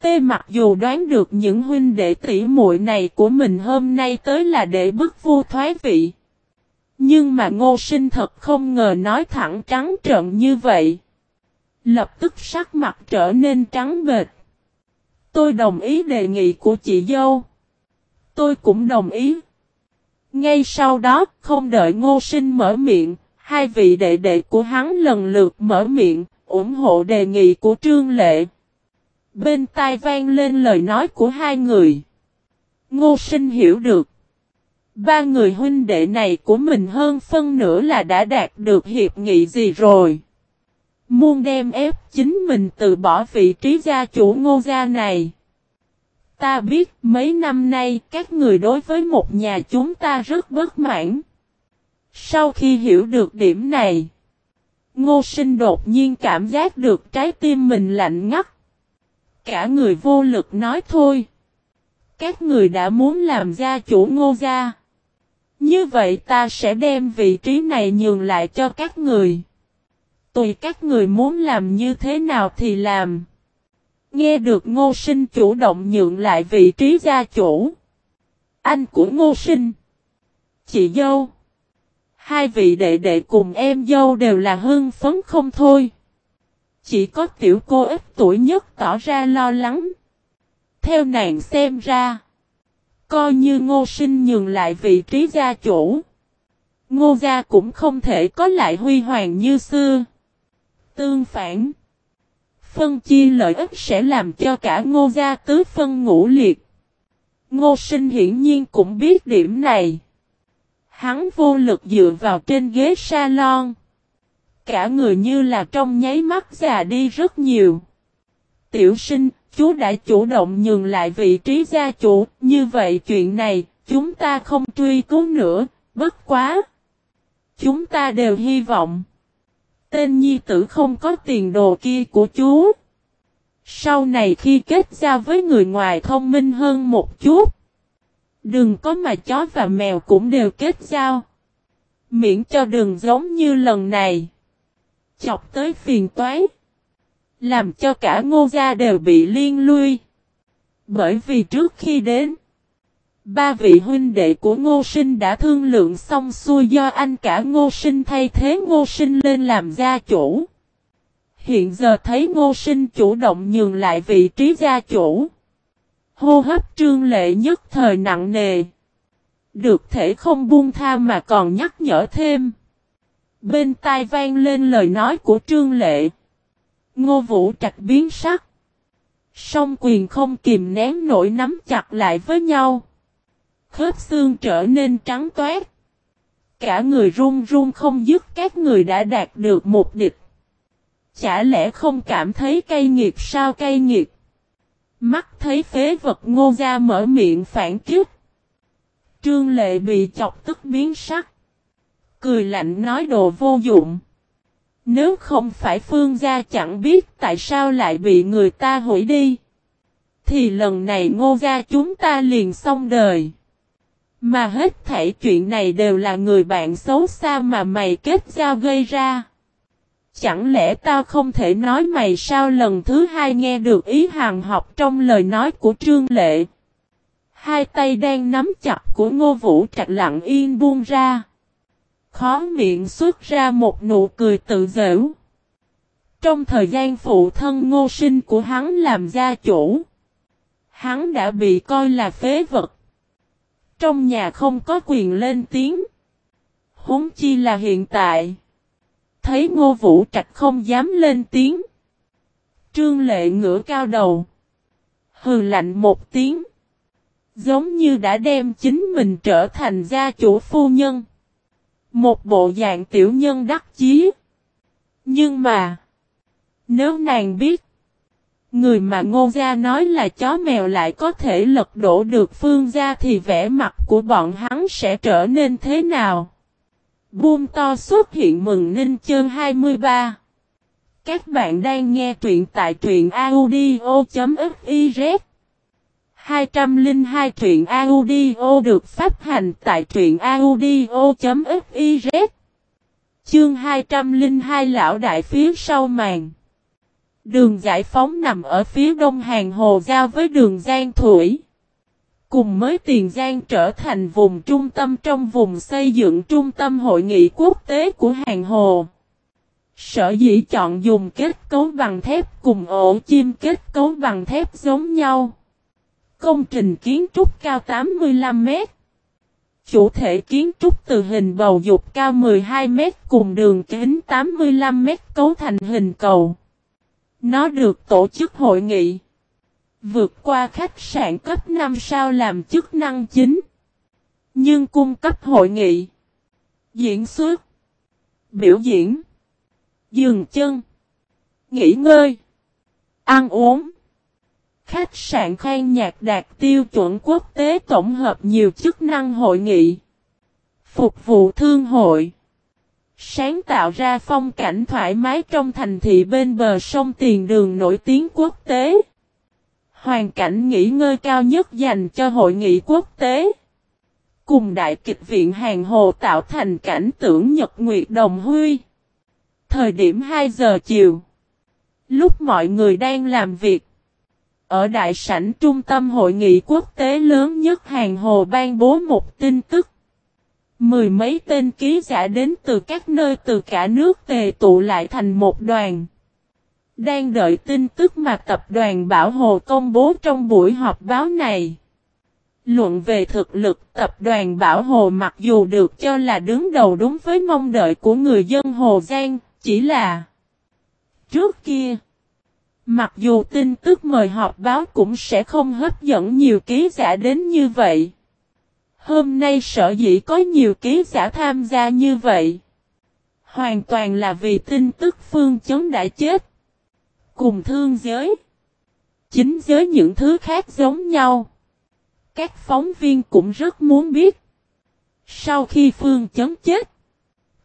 Tê mặc dù đoán được những huynh đệ tỷ muội này của mình hôm nay tới là để bức vua thoái vị. Nhưng mà ngô sinh thật không ngờ nói thẳng trắng trợn như vậy. Lập tức sắc mặt trở nên trắng bệt. Tôi đồng ý đề nghị của chị dâu. Tôi cũng đồng ý. Ngay sau đó, không đợi ngô sinh mở miệng, hai vị đệ đệ của hắn lần lượt mở miệng, ủng hộ đề nghị của Trương Lệ. Bên tai vang lên lời nói của hai người. Ngô sinh hiểu được. Ba người huynh đệ này của mình hơn phân nửa là đã đạt được hiệp nghị gì rồi. Muôn đem ép chính mình từ bỏ vị trí gia chủ ngô gia này. Ta biết mấy năm nay các người đối với một nhà chúng ta rất bất mãn. Sau khi hiểu được điểm này, Ngô sinh đột nhiên cảm giác được trái tim mình lạnh ngắt. Cả người vô lực nói thôi. Các người đã muốn làm gia chủ ngô gia. Như vậy ta sẽ đem vị trí này nhường lại cho các người. Tùy các người muốn làm như thế nào thì làm. Nghe được ngô sinh chủ động nhượng lại vị trí gia chủ. Anh của ngô sinh. Chị dâu. Hai vị đệ đệ cùng em dâu đều là hưng phấn không thôi. Chỉ có tiểu cô ít tuổi nhất tỏ ra lo lắng. Theo nàng xem ra. Coi như ngô sinh nhường lại vị trí gia chủ. Ngô gia cũng không thể có lại huy hoàng như xưa. Tương phản. Phân chia lợi ích sẽ làm cho cả ngô gia tứ phân ngũ liệt. Ngô sinh hiển nhiên cũng biết điểm này. Hắn vô lực dựa vào trên ghế salon. Cả người như là trong nháy mắt già đi rất nhiều. Tiểu sinh, chú đã chủ động nhường lại vị trí gia chủ, như vậy chuyện này, chúng ta không truy cứu nữa, bất quá. Chúng ta đều hy vọng. Tên nhi tử không có tiền đồ kia của chú. Sau này khi kết giao với người ngoài thông minh hơn một chút. Đừng có mà chó và mèo cũng đều kết giao. Miễn cho đừng giống như lần này. Chọc tới phiền toái. Làm cho cả ngô gia đều bị liên lui. Bởi vì trước khi đến. Ba vị huynh đệ của ngô sinh đã thương lượng xong xuôi do anh cả ngô sinh thay thế ngô sinh lên làm gia chủ. Hiện giờ thấy ngô sinh chủ động nhường lại vị trí gia chủ. Hô hấp trương lệ nhất thời nặng nề. Được thể không buông tha mà còn nhắc nhở thêm. Bên tai vang lên lời nói của trương lệ. Ngô vũ trạch biến sắc. Song quyền không kìm nén nổi nắm chặt lại với nhau. Khớp xương trở nên trắng toát. Cả người run run không dứt, các người đã đạt được một địch. Chả lẽ không cảm thấy cay nghiệt sao cay nghiệt? Mắt thấy phế vật ngô ra mở miệng phản kích. Trương lệ bị chọc tức biến sắc. Cười lạnh nói đồ vô dụng. Nếu không phải phương gia chẳng biết tại sao lại bị người ta hủy đi. Thì lần này ngô gia chúng ta liền xong đời. Mà hết thảy chuyện này đều là người bạn xấu xa mà mày kết giao gây ra. Chẳng lẽ tao không thể nói mày sao lần thứ hai nghe được ý hàng học trong lời nói của Trương Lệ. Hai tay đang nắm chặt của Ngô Vũ Trạch lặng yên buông ra. Khó miệng xuất ra một nụ cười tự dễu. Trong thời gian phụ thân ngô sinh của hắn làm gia chủ, hắn đã bị coi là phế vật. Trong nhà không có quyền lên tiếng. Húng chi là hiện tại. Thấy ngô vũ trạch không dám lên tiếng. Trương lệ ngửa cao đầu. Hừ lạnh một tiếng. Giống như đã đem chính mình trở thành gia chủ phu nhân. Một bộ dạng tiểu nhân đắc chí. Nhưng mà. Nếu nàng biết. Người mà ngô gia nói là chó mèo lại có thể lật đổ được phương gia thì vẻ mặt của bọn hắn sẽ trở nên thế nào? Buông to xuất hiện mừng ninh chương 23. Các bạn đang nghe truyện tại truyện audio.fif 202 truyện audio được phát hành tại truyện audio.fiz Chương 202 lão đại phía sau màn Đường giải phóng nằm ở phía đông hàng hồ giao với đường Giang Thủy. Cùng mới Tiền Giang trở thành vùng trung tâm trong vùng xây dựng trung tâm hội nghị quốc tế của hàng hồ. Sở dĩ chọn dùng kết cấu bằng thép cùng ổ chim kết cấu bằng thép giống nhau. Công trình kiến trúc cao 85 mét. Chủ thể kiến trúc từ hình bầu dục cao 12 mét cùng đường kính 85 mét cấu thành hình cầu. Nó được tổ chức hội nghị. Vượt qua khách sạn cấp 5 sao làm chức năng chính. Nhưng cung cấp hội nghị. Diễn xuất. Biểu diễn. Dừng chân. Nghỉ ngơi. Ăn uống. Khách sạn khoan nhạc đạt tiêu chuẩn quốc tế tổng hợp nhiều chức năng hội nghị. Phục vụ thương hội. Sáng tạo ra phong cảnh thoải mái trong thành thị bên bờ sông Tiền Đường nổi tiếng quốc tế. Hoàn cảnh nghỉ ngơi cao nhất dành cho hội nghị quốc tế. Cùng đại kịch viện hàng hồ tạo thành cảnh tưởng Nhật Nguyệt Đồng Huy. Thời điểm 2 giờ chiều. Lúc mọi người đang làm việc. Ở đại sảnh trung tâm hội nghị quốc tế lớn nhất hàng hồ ban bố một tin tức. Mười mấy tên ký giả đến từ các nơi từ cả nước tề tụ lại thành một đoàn. Đang đợi tin tức mà tập đoàn Bảo Hồ công bố trong buổi họp báo này. Luận về thực lực tập đoàn Bảo Hồ mặc dù được cho là đứng đầu đúng với mong đợi của người dân Hồ Giang, chỉ là Trước kia Mặc dù tin tức mời họp báo cũng sẽ không hấp dẫn nhiều ký giả đến như vậy. Hôm nay sở dĩ có nhiều ký giả tham gia như vậy. Hoàn toàn là vì tin tức phương chấn đã chết. Cùng thương giới. Chính giới những thứ khác giống nhau. Các phóng viên cũng rất muốn biết. Sau khi phương chấn chết.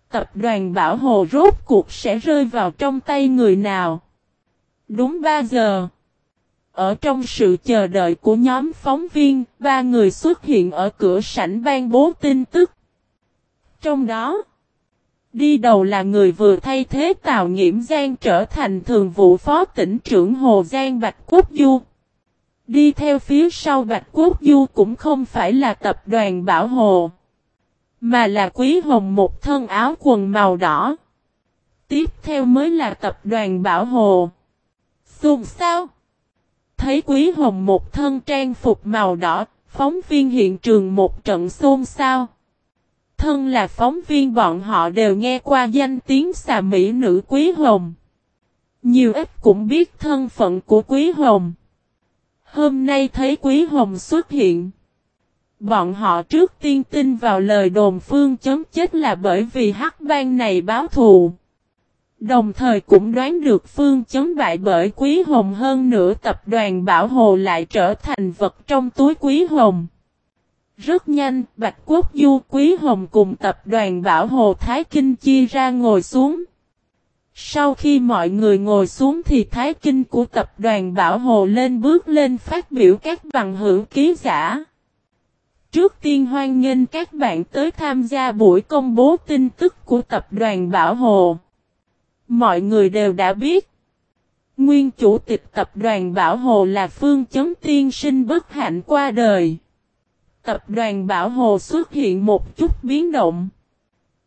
Tập đoàn Bảo Hồ rốt cuộc sẽ rơi vào trong tay người nào. Đúng 3 giờ. Ở trong sự chờ đợi của nhóm phóng viên, ba người xuất hiện ở cửa sảnh ban bố tin tức. Trong đó, đi đầu là người vừa thay thế Tào Nghiễm Giang trở thành thường vụ phó tỉnh trưởng Hồ Giang Bạch Quốc Du. Đi theo phía sau Bạch Quốc Du cũng không phải là tập đoàn Bảo Hồ, mà là Quý Hồng một thân áo quần màu đỏ. Tiếp theo mới là tập đoàn Bảo Hồ xung sao? Thấy Quý Hồng một thân trang phục màu đỏ, phóng viên hiện trường một trận xôn xao. Thân là phóng viên bọn họ đều nghe qua danh tiếng xà mỹ nữ Quý Hồng. Nhiều ít cũng biết thân phận của Quý Hồng. Hôm nay thấy Quý Hồng xuất hiện. Bọn họ trước tiên tin vào lời đồn phương chấm chết là bởi vì hắc bang này báo thù. Đồng thời cũng đoán được phương chống bại bởi Quý Hồng hơn nữa tập đoàn Bảo Hồ lại trở thành vật trong túi Quý Hồng. Rất nhanh, Bạch Quốc Du Quý Hồng cùng tập đoàn Bảo Hồ Thái Kinh chia ra ngồi xuống. Sau khi mọi người ngồi xuống thì Thái Kinh của tập đoàn Bảo Hồ lên bước lên phát biểu các bằng hữu ký giả. Trước tiên hoan nghênh các bạn tới tham gia buổi công bố tin tức của tập đoàn Bảo Hồ. Mọi người đều đã biết. Nguyên chủ tịch tập đoàn Bảo Hồ là Phương Chấn Tiên sinh bất hạnh qua đời. Tập đoàn Bảo Hồ xuất hiện một chút biến động.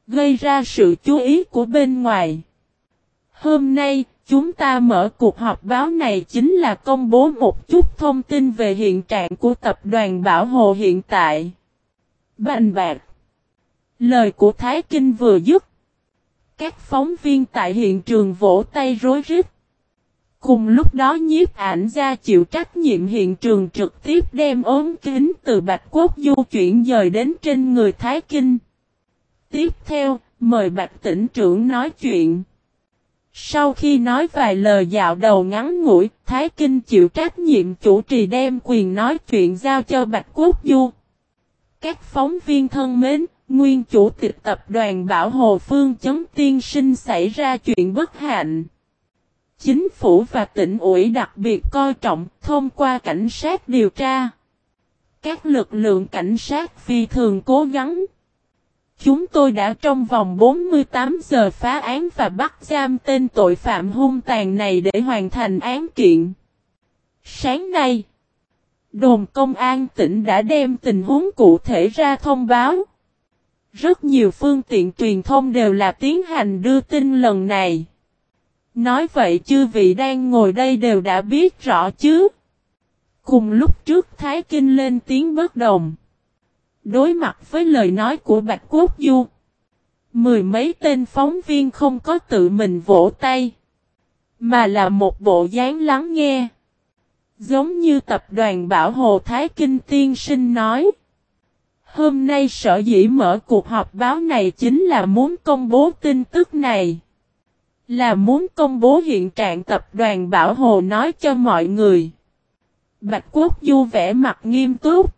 Gây ra sự chú ý của bên ngoài. Hôm nay, chúng ta mở cuộc họp báo này chính là công bố một chút thông tin về hiện trạng của tập đoàn Bảo Hồ hiện tại. Bành bạc. Lời của Thái Kinh vừa dứt. Các phóng viên tại hiện trường vỗ tay rối rít. Cùng lúc đó nhiếp ảnh gia chịu trách nhiệm hiện trường trực tiếp đem ốm kính từ Bạch Quốc Du chuyển dời đến trên người Thái Kinh. Tiếp theo, mời Bạch tỉnh trưởng nói chuyện. Sau khi nói vài lời dạo đầu ngắn ngủi, Thái Kinh chịu trách nhiệm chủ trì đem quyền nói chuyện giao cho Bạch Quốc Du. Các phóng viên thân mến, Nguyên chủ tịch tập đoàn Bảo Hồ Phương chấm tiên sinh xảy ra chuyện bất hạnh. Chính phủ và tỉnh ủy đặc biệt coi trọng thông qua cảnh sát điều tra. Các lực lượng cảnh sát phi thường cố gắng. Chúng tôi đã trong vòng 48 giờ phá án và bắt giam tên tội phạm hung tàn này để hoàn thành án kiện. Sáng nay, đồn công an tỉnh đã đem tình huống cụ thể ra thông báo. Rất nhiều phương tiện truyền thông đều là tiến hành đưa tin lần này. Nói vậy chư vị đang ngồi đây đều đã biết rõ chứ. Cùng lúc trước Thái Kinh lên tiếng bất đồng. Đối mặt với lời nói của Bạch Quốc Du. Mười mấy tên phóng viên không có tự mình vỗ tay. Mà là một bộ dáng lắng nghe. Giống như tập đoàn Bảo Hồ Thái Kinh Tiên Sinh nói. Hôm nay sở dĩ mở cuộc họp báo này chính là muốn công bố tin tức này. Là muốn công bố hiện trạng tập đoàn Bảo Hồ nói cho mọi người. Bạch Quốc Du vẽ mặt nghiêm túc.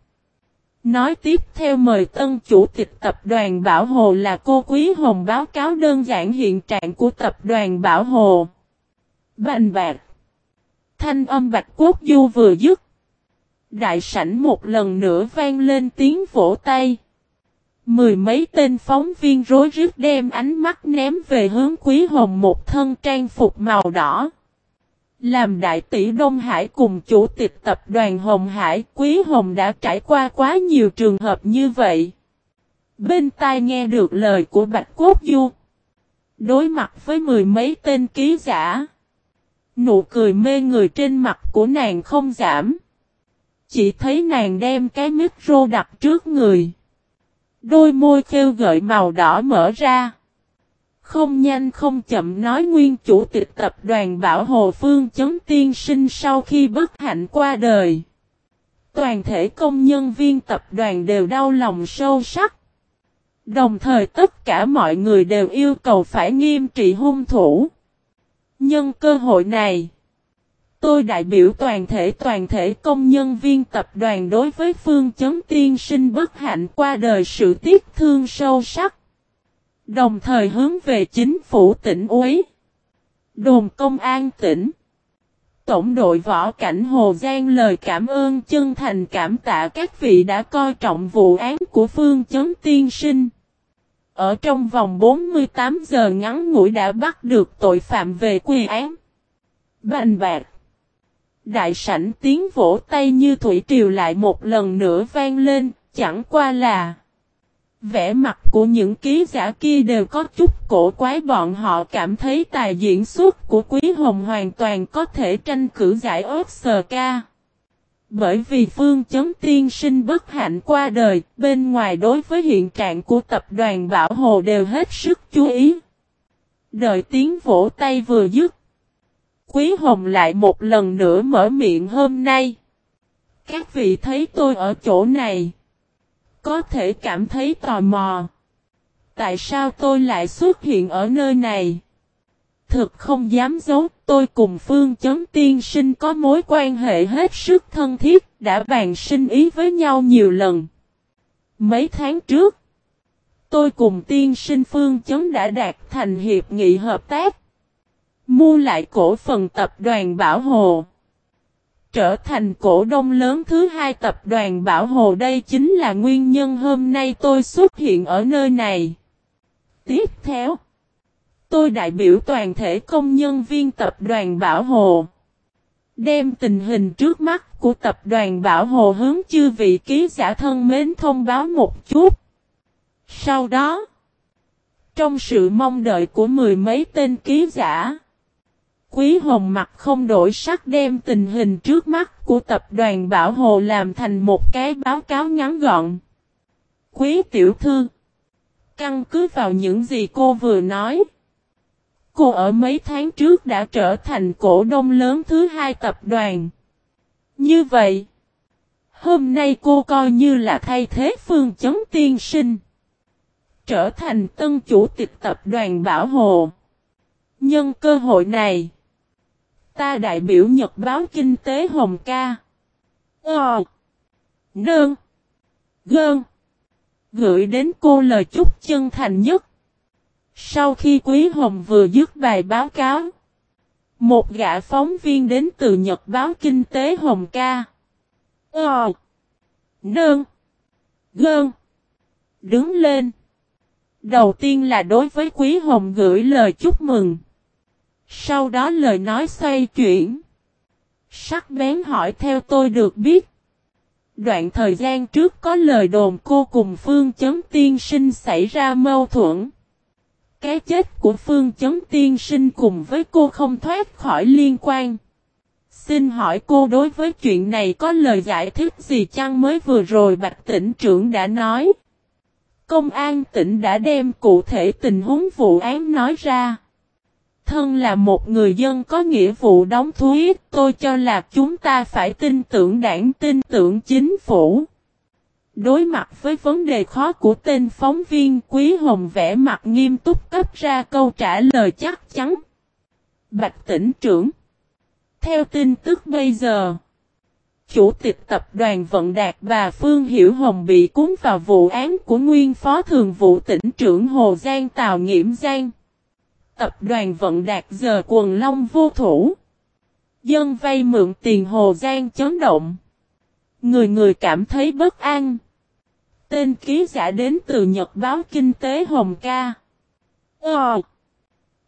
Nói tiếp theo mời tân chủ tịch tập đoàn Bảo Hồ là cô Quý Hồng báo cáo đơn giản hiện trạng của tập đoàn Bảo Hồ. Bành bạc. Thanh âm Bạch Quốc Du vừa dứt. Đại sảnh một lần nữa vang lên tiếng vỗ tay. Mười mấy tên phóng viên rối rít đem ánh mắt ném về hướng Quý Hồng một thân trang phục màu đỏ. Làm đại tỷ Đông Hải cùng chủ tịch tập đoàn Hồng Hải, Quý Hồng đã trải qua quá nhiều trường hợp như vậy. Bên tai nghe được lời của Bạch Quốc Du. Đối mặt với mười mấy tên ký giả. Nụ cười mê người trên mặt của nàng không giảm. Chỉ thấy nàng đem cái micro đặt trước người. Đôi môi khêu gợi màu đỏ mở ra. Không nhanh không chậm nói nguyên chủ tịch tập đoàn Bảo Hồ Phương Chấn Tiên Sinh sau khi bất hạnh qua đời. Toàn thể công nhân viên tập đoàn đều đau lòng sâu sắc. Đồng thời tất cả mọi người đều yêu cầu phải nghiêm trị hung thủ. Nhân cơ hội này, tôi đại biểu toàn thể toàn thể công nhân viên tập đoàn đối với phương chấn tiên sinh bất hạnh qua đời sự tiếc thương sâu sắc. Đồng thời hướng về chính phủ tỉnh Uế, đồn công an tỉnh. Tổng đội võ cảnh Hồ Giang lời cảm ơn chân thành cảm tạ các vị đã coi trọng vụ án của Phương Chấn Tiên Sinh. Ở trong vòng 48 giờ ngắn ngủi đã bắt được tội phạm về quy án. Bành bạc. Đại sảnh tiếng vỗ tay như thủy triều lại một lần nữa vang lên, chẳng qua là Vẻ mặt của những ký giả kia đều có chút cổ quái bọn họ cảm thấy tài diễn xuất của Quý Hồng hoàn toàn có thể tranh cử giải Oscar. Bởi vì phương chấn tiên sinh bất hạnh qua đời, bên ngoài đối với hiện trạng của tập đoàn Bảo Hồ đều hết sức chú ý. Đợi tiếng vỗ tay vừa dứt. Quý Hồng lại một lần nữa mở miệng hôm nay. Các vị thấy tôi ở chỗ này. Có thể cảm thấy tò mò. Tại sao tôi lại xuất hiện ở nơi này? Thực không dám giấu, tôi cùng Phương Chấn Tiên Sinh có mối quan hệ hết sức thân thiết, đã bàn sinh ý với nhau nhiều lần. Mấy tháng trước, tôi cùng Tiên Sinh Phương Chấn đã đạt thành hiệp nghị hợp tác. Mua lại cổ phần tập đoàn Bảo Hồ trở thành cổ đông lớn thứ hai tập đoàn Bảo Hồ đây chính là nguyên nhân hôm nay tôi xuất hiện ở nơi này. Tiếp theo, tôi đại biểu toàn thể công nhân viên tập đoàn Bảo Hồ. Đem tình hình trước mắt của tập đoàn Bảo Hồ hướng chư vị ký giả thân mến thông báo một chút. Sau đó, trong sự mong đợi của mười mấy tên ký giả, Quý Hồng mặt không đổi sắc đem tình hình trước mắt của tập đoàn Bảo Hồ làm thành một cái báo cáo ngắn gọn. Quý tiểu thư, căn cứ vào những gì cô vừa nói, cô ở mấy tháng trước đã trở thành cổ đông lớn thứ hai tập đoàn. Như vậy, hôm nay cô coi như là thay thế phương chấn tiên sinh, trở thành tân chủ tịch tập đoàn Bảo Hồ. Nhân cơ hội này, Ta đại biểu Nhật báo Kinh tế Hồng Ca. Ờ. Nương. Gơn. Gửi đến cô lời chúc chân thành nhất. Sau khi Quý Hồng vừa dứt bài báo cáo. Một gã phóng viên đến từ Nhật báo Kinh tế Hồng Ca. Ờ. Nương. Gơn. Đứng lên. Đầu tiên là đối với Quý Hồng gửi lời chúc mừng. Sau đó lời nói xoay chuyển. Sắc bén hỏi theo tôi được biết. Đoạn thời gian trước có lời đồn cô cùng Phương Chấn Tiên Sinh xảy ra mâu thuẫn. Cái chết của Phương Chấn Tiên Sinh cùng với cô không thoát khỏi liên quan. Xin hỏi cô đối với chuyện này có lời giải thích gì chăng mới vừa rồi Bạch tỉnh trưởng đã nói. Công an tỉnh đã đem cụ thể tình huống vụ án nói ra. Thân là một người dân có nghĩa vụ đóng thuế, tôi cho là chúng ta phải tin tưởng đảng tin tưởng chính phủ. Đối mặt với vấn đề khó của tên phóng viên Quý Hồng vẽ mặt nghiêm túc cấp ra câu trả lời chắc chắn. Bạch tỉnh trưởng Theo tin tức bây giờ, Chủ tịch tập đoàn Vận Đạt bà Phương Hiểu Hồng bị cuốn vào vụ án của nguyên phó thường vụ tỉnh trưởng Hồ Giang Tào Nghiễm Giang. Tập đoàn Vận Đạt giờ quần long vô thủ. Dân vay mượn tiền Hồ Giang chấn động. Người người cảm thấy bất an. Tên ký giả đến từ Nhật báo Kinh tế Hồng Ca. Ờ.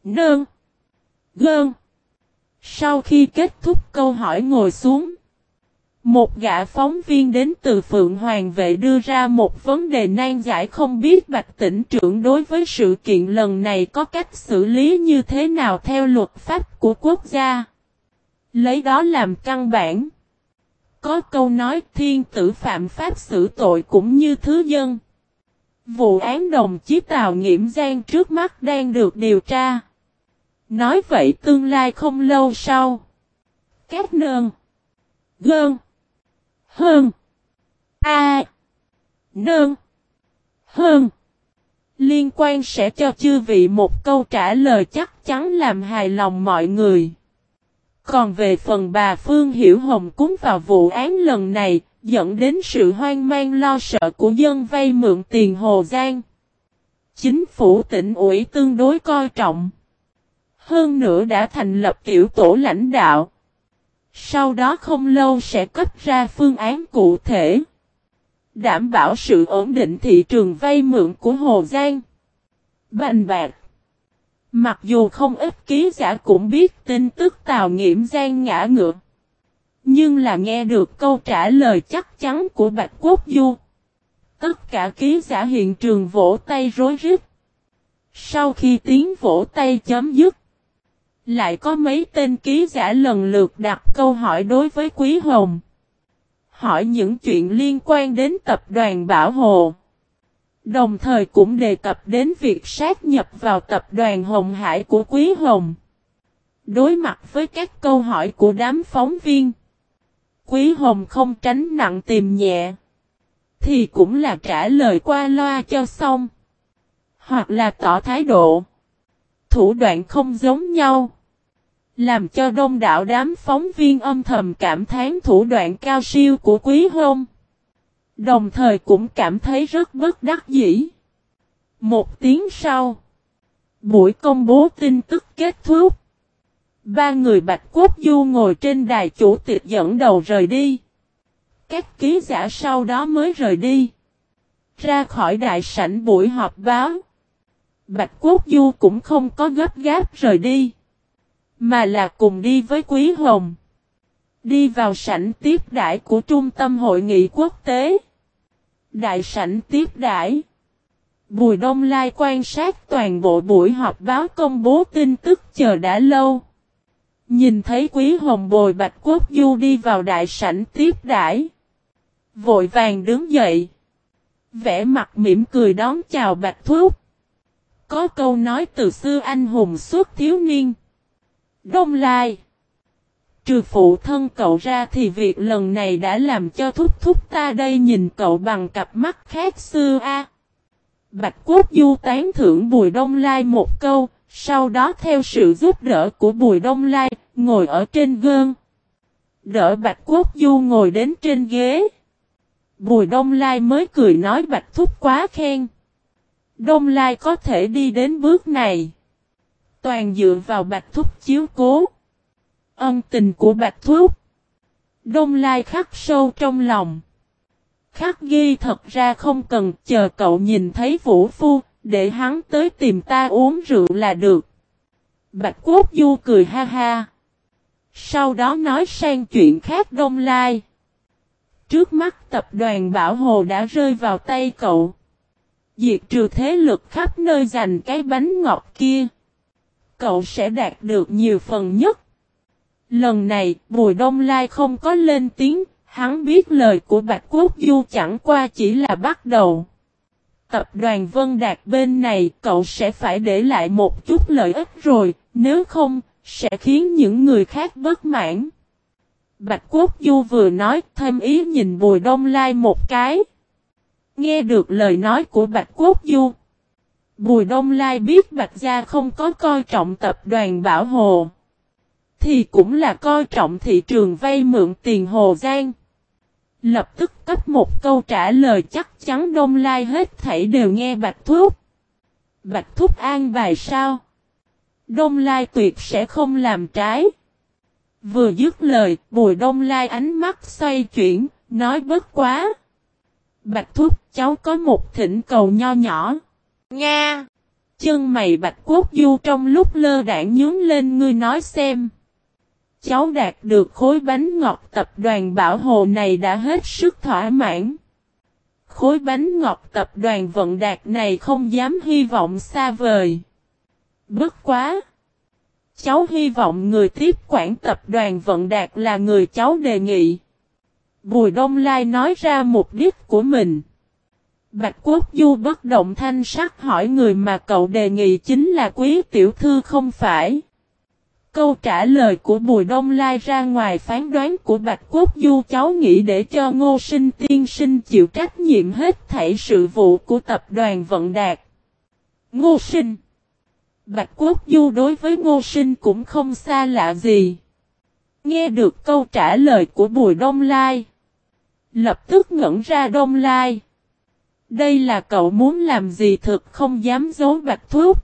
Nương. Gơn. Sau khi kết thúc câu hỏi ngồi xuống. Một gã phóng viên đến từ Phượng Hoàng vệ đưa ra một vấn đề nan giải không biết Bạch tỉnh trưởng đối với sự kiện lần này có cách xử lý như thế nào theo luật pháp của quốc gia. Lấy đó làm căn bản. Có câu nói, thiên tử phạm pháp xử tội cũng như thứ dân. Vụ án đồng chí Tào Nghiễm Giang trước mắt đang được điều tra. Nói vậy tương lai không lâu sau. Các nơn. Gơn. Hơn. A. Nơn. Hơn. Liên quan sẽ cho chư vị một câu trả lời chắc chắn làm hài lòng mọi người. Còn về phần bà Phương Hiểu Hồng cúng vào vụ án lần này, dẫn đến sự hoang mang lo sợ của dân vay mượn tiền Hồ Giang. Chính phủ tỉnh ủy tương đối coi trọng. Hơn nữa đã thành lập tiểu tổ lãnh đạo. Sau đó không lâu sẽ cấp ra phương án cụ thể. Đảm bảo sự ổn định thị trường vay mượn của Hồ Giang. Bành bạc. Mặc dù không ít ký giả cũng biết tin tức Tào Nghiễm Giang ngã ngựa. Nhưng là nghe được câu trả lời chắc chắn của Bạch Quốc Du. Tất cả ký giả hiện trường vỗ tay rối rít. Sau khi tiếng vỗ tay chấm dứt. Lại có mấy tên ký giả lần lượt đặt câu hỏi đối với Quý Hồng. Hỏi những chuyện liên quan đến tập đoàn Bảo Hồ. Đồng thời cũng đề cập đến việc sát nhập vào tập đoàn Hồng Hải của Quý Hồng. Đối mặt với các câu hỏi của đám phóng viên. Quý Hồng không tránh nặng tìm nhẹ. Thì cũng là trả lời qua loa cho xong. Hoặc là tỏ thái độ. Thủ đoạn không giống nhau. Làm cho đông đảo đám phóng viên âm thầm cảm thán thủ đoạn cao siêu của quý hôn. Đồng thời cũng cảm thấy rất bất đắc dĩ. Một tiếng sau. Buổi công bố tin tức kết thúc. Ba người Bạch Quốc Du ngồi trên đài chủ tịch dẫn đầu rời đi. Các ký giả sau đó mới rời đi. Ra khỏi đại sảnh buổi họp báo. Bạch Quốc Du cũng không có gấp gáp rời đi. Mà là cùng đi với Quý Hồng. Đi vào sảnh tiếp đãi của Trung tâm Hội nghị Quốc tế. Đại sảnh tiếp đãi. Bùi Đông Lai quan sát toàn bộ buổi họp báo công bố tin tức chờ đã lâu. Nhìn thấy Quý Hồng Bồi Bạch Quốc Du đi vào đại sảnh tiếp đãi. Vội vàng đứng dậy. Vẽ mặt mỉm cười đón chào Bạch Thúc. Có câu nói từ xưa anh hùng suốt thiếu niên. Đông Lai. Trừ phụ thân cậu ra thì việc lần này đã làm cho thúc thúc ta đây nhìn cậu bằng cặp mắt khác xưa a. Bạch Quốc Du tán thưởng Bùi Đông Lai một câu, sau đó theo sự giúp đỡ của Bùi Đông Lai, ngồi ở trên gương. Đỡ Bạch Quốc Du ngồi đến trên ghế. Bùi Đông Lai mới cười nói Bạch Thúc quá khen. Đông Lai có thể đi đến bước này toàn dựa vào Bạch Thúc chiếu cố. Ân tình của Bạch Thúc. Đông Lai khắc sâu trong lòng. Khắc ghi thật ra không cần chờ cậu nhìn thấy Vũ Phu, để hắn tới tìm ta uống rượu là được. Bạch Quốc Du cười ha ha. Sau đó nói sang chuyện khác Đông Lai. Trước mắt tập đoàn Bảo Hồ đã rơi vào tay cậu. Diệt trừ thế lực khắp nơi giành cái bánh ngọt kia cậu sẽ đạt được nhiều phần nhất. Lần này, Bùi Đông Lai không có lên tiếng, hắn biết lời của Bạch Quốc Du chẳng qua chỉ là bắt đầu. Tập đoàn Vân Đạt bên này cậu sẽ phải để lại một chút lợi ích rồi, nếu không, sẽ khiến những người khác bất mãn. Bạch Quốc Du vừa nói thêm ý nhìn Bùi Đông Lai một cái. Nghe được lời nói của Bạch Quốc Du, Bùi Đông Lai biết Bạch Gia không có coi trọng tập đoàn Bảo Hồ. Thì cũng là coi trọng thị trường vay mượn tiền Hồ Giang. Lập tức cấp một câu trả lời chắc chắn Đông Lai hết thảy đều nghe Bạch Thúc. Bạch Thúc an bài sao? Đông Lai tuyệt sẽ không làm trái. Vừa dứt lời, Bùi Đông Lai ánh mắt xoay chuyển, nói bất quá. Bạch Thúc, cháu có một thỉnh cầu nho nhỏ. Nga! Chân mày Bạch Quốc Du trong lúc lơ đảng nhướng lên, ngươi nói xem. Cháu đạt được khối bánh ngọt tập đoàn Bảo Hồ này đã hết sức thỏa mãn. Khối bánh ngọt tập đoàn vận đạt này không dám hy vọng xa vời. Bất quá! Cháu hy vọng người tiếp quản tập đoàn vận đạt là người cháu đề nghị. Bùi Đông Lai nói ra mục đích của mình. Bạch Quốc Du bất động thanh sắc hỏi người mà cậu đề nghị chính là quý tiểu thư không phải. Câu trả lời của Bùi Đông Lai ra ngoài phán đoán của Bạch Quốc Du, cháu nghĩ để cho Ngô Sinh tiên sinh chịu trách nhiệm hết thảy sự vụ của tập đoàn Vận Đạt. Ngô Sinh Bạch Quốc Du đối với Ngô Sinh cũng không xa lạ gì. Nghe được câu trả lời của Bùi Đông Lai. Lập tức ngẩn ra Đông Lai. Đây là cậu muốn làm gì thực không dám giấu Bạch Thuốc.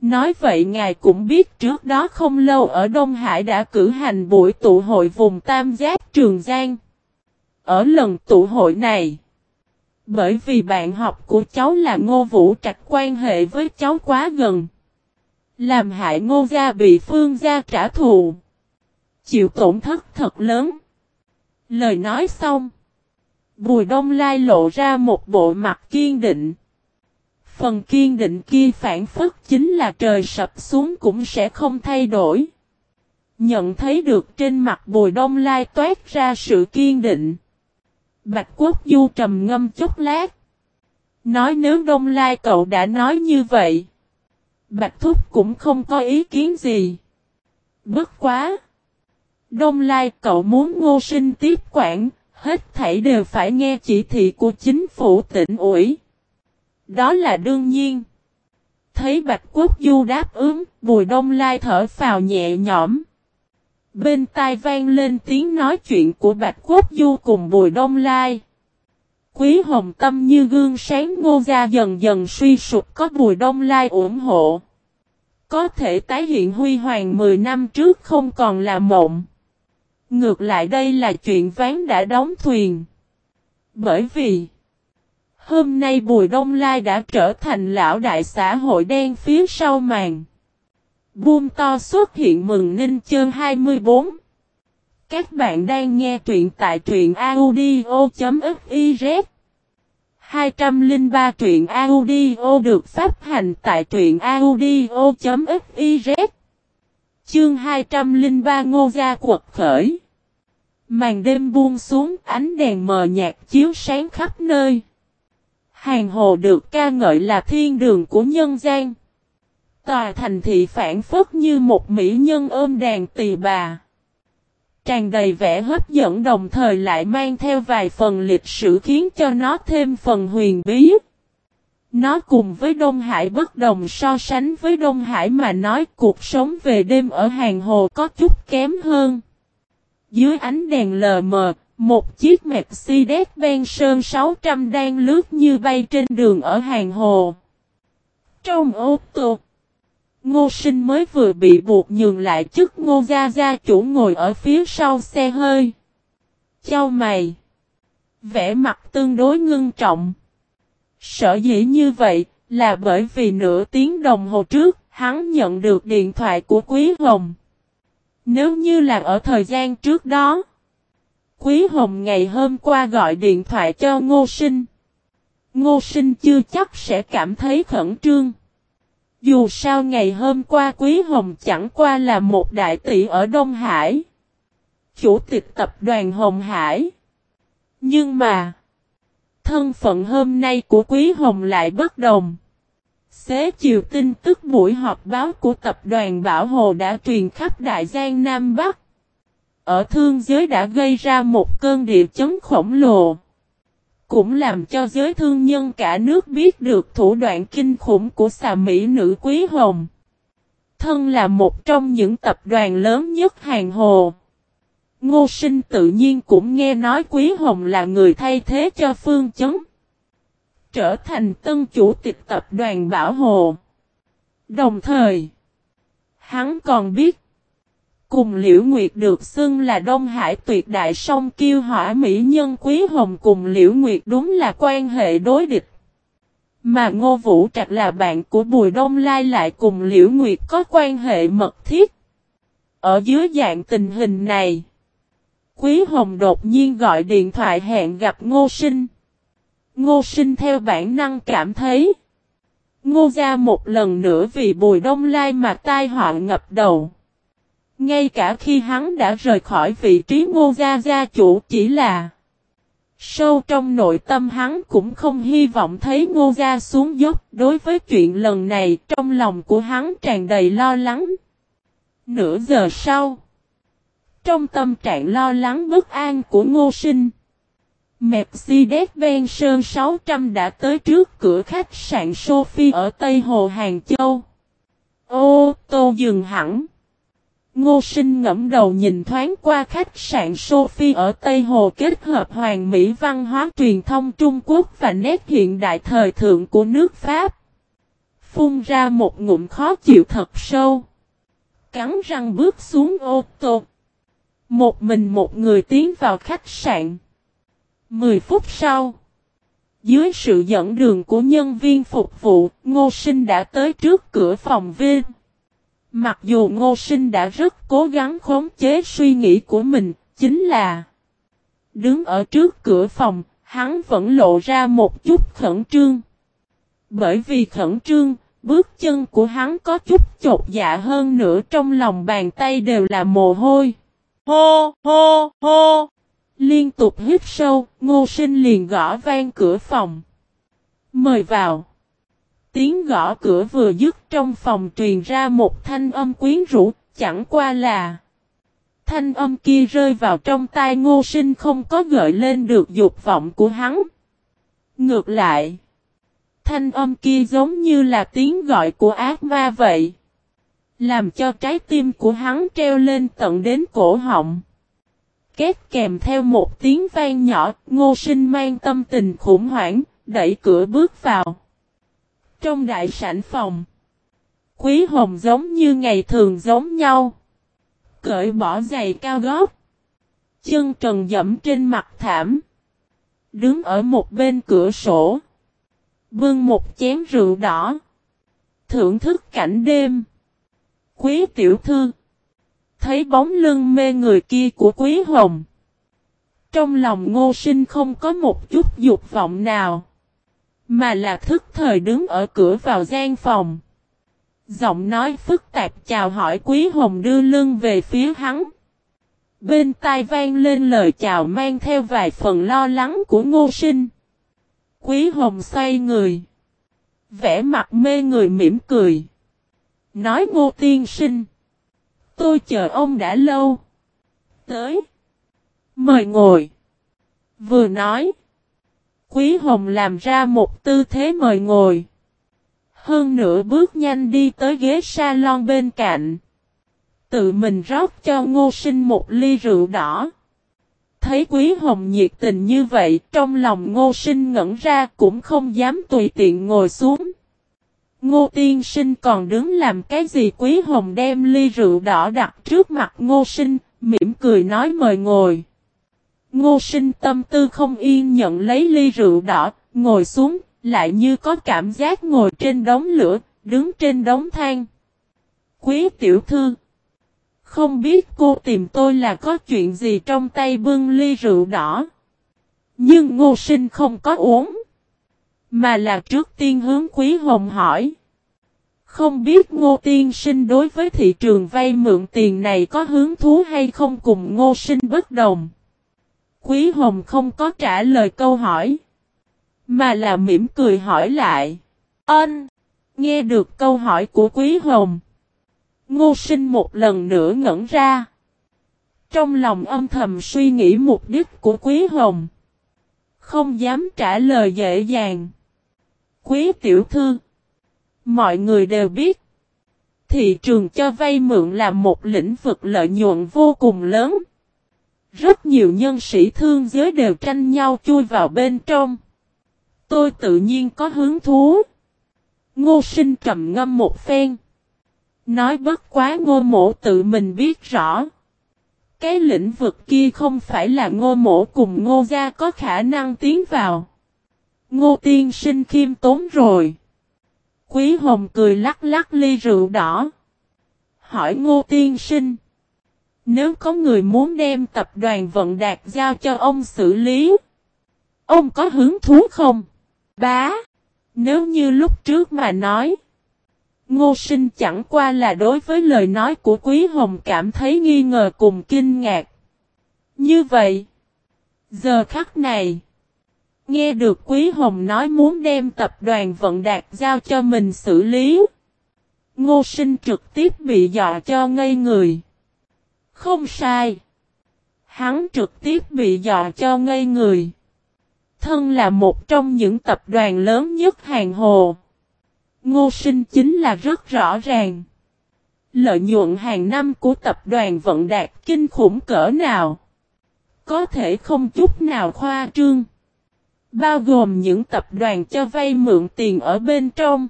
Nói vậy ngài cũng biết trước đó không lâu ở Đông Hải đã cử hành buổi tụ hội vùng Tam Giác Trường Giang. Ở lần tụ hội này, bởi vì bạn học của cháu là Ngô Vũ Trạch quan hệ với cháu quá gần. Làm hại Ngô Gia bị Phương Gia trả thù. Chịu tổn thất thật lớn. Lời nói xong. Bùi Đông Lai lộ ra một bộ mặt kiên định. Phần kiên định kia phản phất chính là trời sập xuống cũng sẽ không thay đổi. Nhận thấy được trên mặt bùi đông lai toát ra sự kiên định. Bạch Quốc Du trầm ngâm chút lát. Nói nếu đông lai cậu đã nói như vậy. Bạch Thúc cũng không có ý kiến gì. Bất quá. Đông lai cậu muốn ngô sinh tiếp quản, hết thảy đều phải nghe chỉ thị của chính phủ tỉnh ủy. Đó là đương nhiên. Thấy Bạch Quốc Du đáp ứng, Bùi Đông Lai thở phào nhẹ nhõm. Bên tai vang lên tiếng nói chuyện của Bạch Quốc Du cùng Bùi Đông Lai. Quý hồng tâm như gương sáng ngô gia dần dần suy sụp có Bùi Đông Lai ủng hộ. Có thể tái hiện huy hoàng 10 năm trước không còn là mộng. Ngược lại đây là chuyện ván đã đóng thuyền. Bởi vì, Hôm nay Bùi Đông Lai đã trở thành lão đại xã hội đen phía sau màn. Boom to xuất hiện mừng ninh chương 24. Các bạn đang nghe truyện tại truyện audio.fiz 203 truyện audio được phát hành tại truyện audio.fiz Chương 203 Ngô Gia quật khởi Màn đêm buông xuống, ánh đèn mờ nhạt chiếu sáng khắp nơi. Hàng hồ được ca ngợi là thiên đường của nhân gian. Tòa thành thị phản phất như một mỹ nhân ôm đàn tỳ bà. Tràn đầy vẻ hấp dẫn đồng thời lại mang theo vài phần lịch sử khiến cho nó thêm phần huyền bí. Nó cùng với Đông Hải bất đồng so sánh với Đông Hải mà nói cuộc sống về đêm ở hàng hồ có chút kém hơn. Dưới ánh đèn lờ mờ, một chiếc Mercedes-Benz Sơn 600 đang lướt như bay trên đường ở hàng hồ. Trong ô tô, Ngô Sinh mới vừa bị buộc nhường lại chức Ngô Gia Gia chủ ngồi ở phía sau xe hơi. Chào mày! Vẽ mặt tương đối ngưng trọng. Sở dĩ như vậy là bởi vì nửa tiếng đồng hồ trước hắn nhận được điện thoại của Quý Hồng. Nếu như là ở thời gian trước đó, Quý Hồng ngày hôm qua gọi điện thoại cho Ngô Sinh. Ngô Sinh chưa chắc sẽ cảm thấy khẩn trương. Dù sao ngày hôm qua Quý Hồng chẳng qua là một đại tỷ ở Đông Hải. Chủ tịch tập đoàn Hồng Hải. Nhưng mà, thân phận hôm nay của Quý Hồng lại bất đồng. Xế chiều tin tức buổi họp báo của tập đoàn Bảo Hồ đã truyền khắp Đại Giang Nam Bắc ở thương giới đã gây ra một cơn địa chấn khổng lồ. Cũng làm cho giới thương nhân cả nước biết được thủ đoạn kinh khủng của xà mỹ nữ Quý Hồng. Thân là một trong những tập đoàn lớn nhất hàng hồ. Ngô sinh tự nhiên cũng nghe nói Quý Hồng là người thay thế cho Phương Chấn. Trở thành tân chủ tịch tập đoàn Bảo Hồ. Đồng thời, hắn còn biết, cùng Liễu Nguyệt được xưng là Đông Hải tuyệt đại song kiêu hỏa mỹ nhân Quý Hồng cùng Liễu Nguyệt đúng là quan hệ đối địch. Mà Ngô Vũ Trạch là bạn của Bùi Đông Lai lại cùng Liễu Nguyệt có quan hệ mật thiết. Ở dưới dạng tình hình này, Quý Hồng đột nhiên gọi điện thoại hẹn gặp Ngô Sinh. Ngô Sinh theo bản năng cảm thấy, Ngô gia một lần nữa vì Bùi Đông Lai mà tai họa ngập đầu. Ngay cả khi hắn đã rời khỏi vị trí ngô gia gia chủ chỉ là Sâu trong nội tâm hắn cũng không hy vọng thấy ngô gia xuống dốc đối với chuyện lần này, trong lòng của hắn tràn đầy lo lắng. Nửa giờ sau trong tâm trạng lo lắng bất an của ngô sinh Mercedes Ven Sơn 600 đã tới trước cửa khách sạn Sophie ở Tây Hồ, Hàng Châu. Ô, tô dừng hẳn. Ngô sinh ngẫm đầu nhìn thoáng qua khách sạn Sophie ở Tây Hồ kết hợp hoàng mỹ văn hóa truyền thông Trung Quốc và nét hiện đại thời thượng của nước Pháp. Phun ra một ngụm khó chịu thật sâu. Cắn răng bước xuống ô tô. Một mình một người tiến vào khách sạn. Mười phút sau. Dưới sự dẫn đường của nhân viên phục vụ, Ngô Sinh đã tới trước cửa phòng viên. Mặc dù Ngô Sinh đã rất cố gắng khống chế suy nghĩ của mình, chính là Đứng ở trước cửa phòng, hắn vẫn lộ ra một chút khẩn trương. Bởi vì khẩn trương, bước chân của hắn có chút chột dạ hơn nữa trong lòng bàn tay đều là mồ hôi. Hô, hô, hô. Liên tục hít sâu, ngô sinh liền gõ vang cửa phòng. Mời vào. Tiếng gõ cửa vừa dứt trong phòng truyền ra một thanh âm quyến rũ, chẳng qua là. Thanh âm kia rơi vào trong tai ngô sinh không có gợi lên được dục vọng của hắn. Ngược lại. Thanh âm kia giống như là tiếng gọi của ác ma vậy. Làm cho trái tim của hắn treo lên tận đến cổ họng. Két kèm theo một tiếng vang nhỏ, ngô sinh mang tâm tình khủng hoảng, đẩy cửa bước vào. Trong đại sảnh phòng, Quý Hồng giống như ngày thường giống nhau. Cởi bỏ giày cao gót. Chân trần dẫm trên mặt thảm. Đứng ở một bên cửa sổ. Bưng một chén rượu đỏ. Thưởng thức cảnh đêm. Quý tiểu thư. Thấy bóng lưng mê người kia của Quý Hồng. Trong lòng ngô sinh không có một chút dục vọng nào. Mà là thức thời đứng ở cửa vào gian phòng. Giọng nói phức tạp chào hỏi Quý Hồng đưa lưng về phía hắn. Bên tai vang lên lời chào mang theo vài phần lo lắng của ngô sinh. Quý Hồng xoay người. Vẽ mặt mê người mỉm cười. Nói ngô tiên sinh. Tôi chờ ông đã lâu. Tới. Mời ngồi. Vừa nói. Quý Hồng làm ra một tư thế mời ngồi. Hơn nữa bước nhanh đi tới ghế salon bên cạnh. Tự mình rót cho ngô sinh một ly rượu đỏ. Thấy Quý Hồng nhiệt tình như vậy, trong lòng ngô sinh ngẩn ra cũng không dám tùy tiện ngồi xuống. Ngô tiên sinh còn đứng làm cái gì Quý Hồng đem ly rượu đỏ đặt trước mặt ngô sinh, mỉm cười nói mời ngồi. Ngô sinh tâm tư không yên nhận lấy ly rượu đỏ, ngồi xuống, lại như có cảm giác ngồi trên đống lửa, đứng trên đống than. Quý tiểu thư Không biết cô tìm tôi là có chuyện gì trong tay bưng ly rượu đỏ. Nhưng ngô sinh không có uống. Mà là trước tiên hướng quý hồng hỏi. Không biết ngô tiên sinh đối với thị trường vay mượn tiền này có hứng thú hay không cùng ngô sinh bất đồng. Quý hồng không có trả lời câu hỏi. Mà là mỉm cười hỏi lại. Ân! Nghe được câu hỏi của Quý Hồng. Ngô sinh một lần nữa ngẩn ra. Trong lòng âm thầm suy nghĩ mục đích của Quý Hồng. Không dám trả lời dễ dàng. Quý tiểu thư. Mọi người đều biết. Thị trường cho vay mượn là một lĩnh vực lợi nhuận vô cùng lớn. Rất nhiều nhân sĩ thương giới đều tranh nhau chui vào bên trong. Tôi tự nhiên có hứng thú. Ngô sinh trầm ngâm một phen. Nói bất quá ngô mộ tự mình biết rõ. Cái lĩnh vực kia không phải là ngô mộ cùng ngô gia có khả năng tiến vào. Ngô tiên sinh khiêm tốn rồi. Quý hồng cười lắc lắc ly rượu đỏ. Hỏi ngô tiên sinh. Nếu có người muốn đem tập đoàn vận đạt giao cho ông xử lý. Ông có hứng thú không? Bá. Nếu như lúc trước mà nói. Ngô sinh chẳng qua là đối với lời nói của Quý Hồng cảm thấy nghi ngờ cùng kinh ngạc. Như vậy. Giờ khắc này. Nghe được Quý Hồng nói muốn đem tập đoàn vận đạt giao cho mình xử lý. Ngô sinh trực tiếp bị dọa cho ngây người. Không sai. Hắn trực tiếp bị dọa cho ngây người. Thân là một trong những tập đoàn lớn nhất hàng hồ. Ngô sinh chính là rất rõ ràng. Lợi nhuận hàng năm của tập đoàn vận đạt kinh khủng cỡ nào. Có thể không chút nào khoa trương. Bao gồm những tập đoàn cho vay mượn tiền ở bên trong.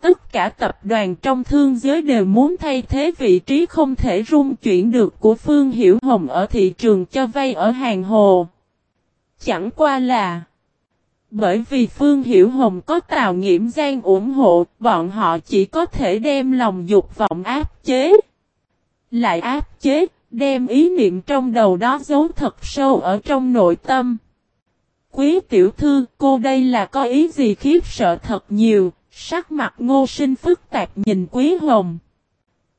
Tất cả tập đoàn trong thương giới đều muốn thay thế vị trí không thể rung chuyển được của Phương Hiểu Hồng ở thị trường cho vay ở hàng hồ. Chẳng qua là bởi vì Phương Hiểu Hồng có Tào Nghiễm Giang ủng hộ, bọn họ chỉ có thể đem lòng dục vọng áp chế. Lại áp chế, đem ý niệm trong đầu đó giấu thật sâu ở trong nội tâm. Quý tiểu thư, cô đây là có ý gì khiếp sợ thật nhiều, sắc mặt ngô sinh phức tạp nhìn Quý Hồng.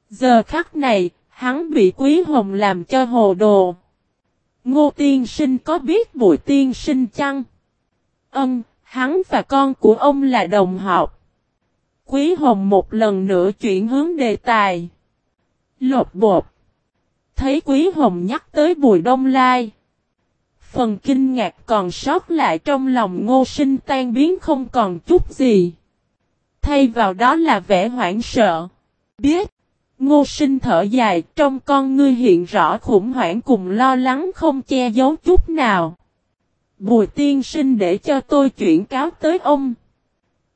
Giờ khắc này, hắn bị Quý Hồng làm cho hồ đồ. Ngô tiên sinh có biết bụi tiên sinh chăng? Ân, hắn và con của ông là đồng học. Quý Hồng một lần nữa chuyển hướng đề tài. Lột bột. Thấy Quý Hồng nhắc tới Bùi Đông Lai. Phần kinh ngạc còn sót lại trong lòng ngô sinh tan biến không còn chút gì. Thay vào đó là vẻ hoảng sợ. Biết. Ngô sinh thở dài, trong con ngươi hiện rõ khủng hoảng cùng lo lắng không che giấu chút nào. Bùi tiên sinh để cho tôi chuyển cáo tới ông.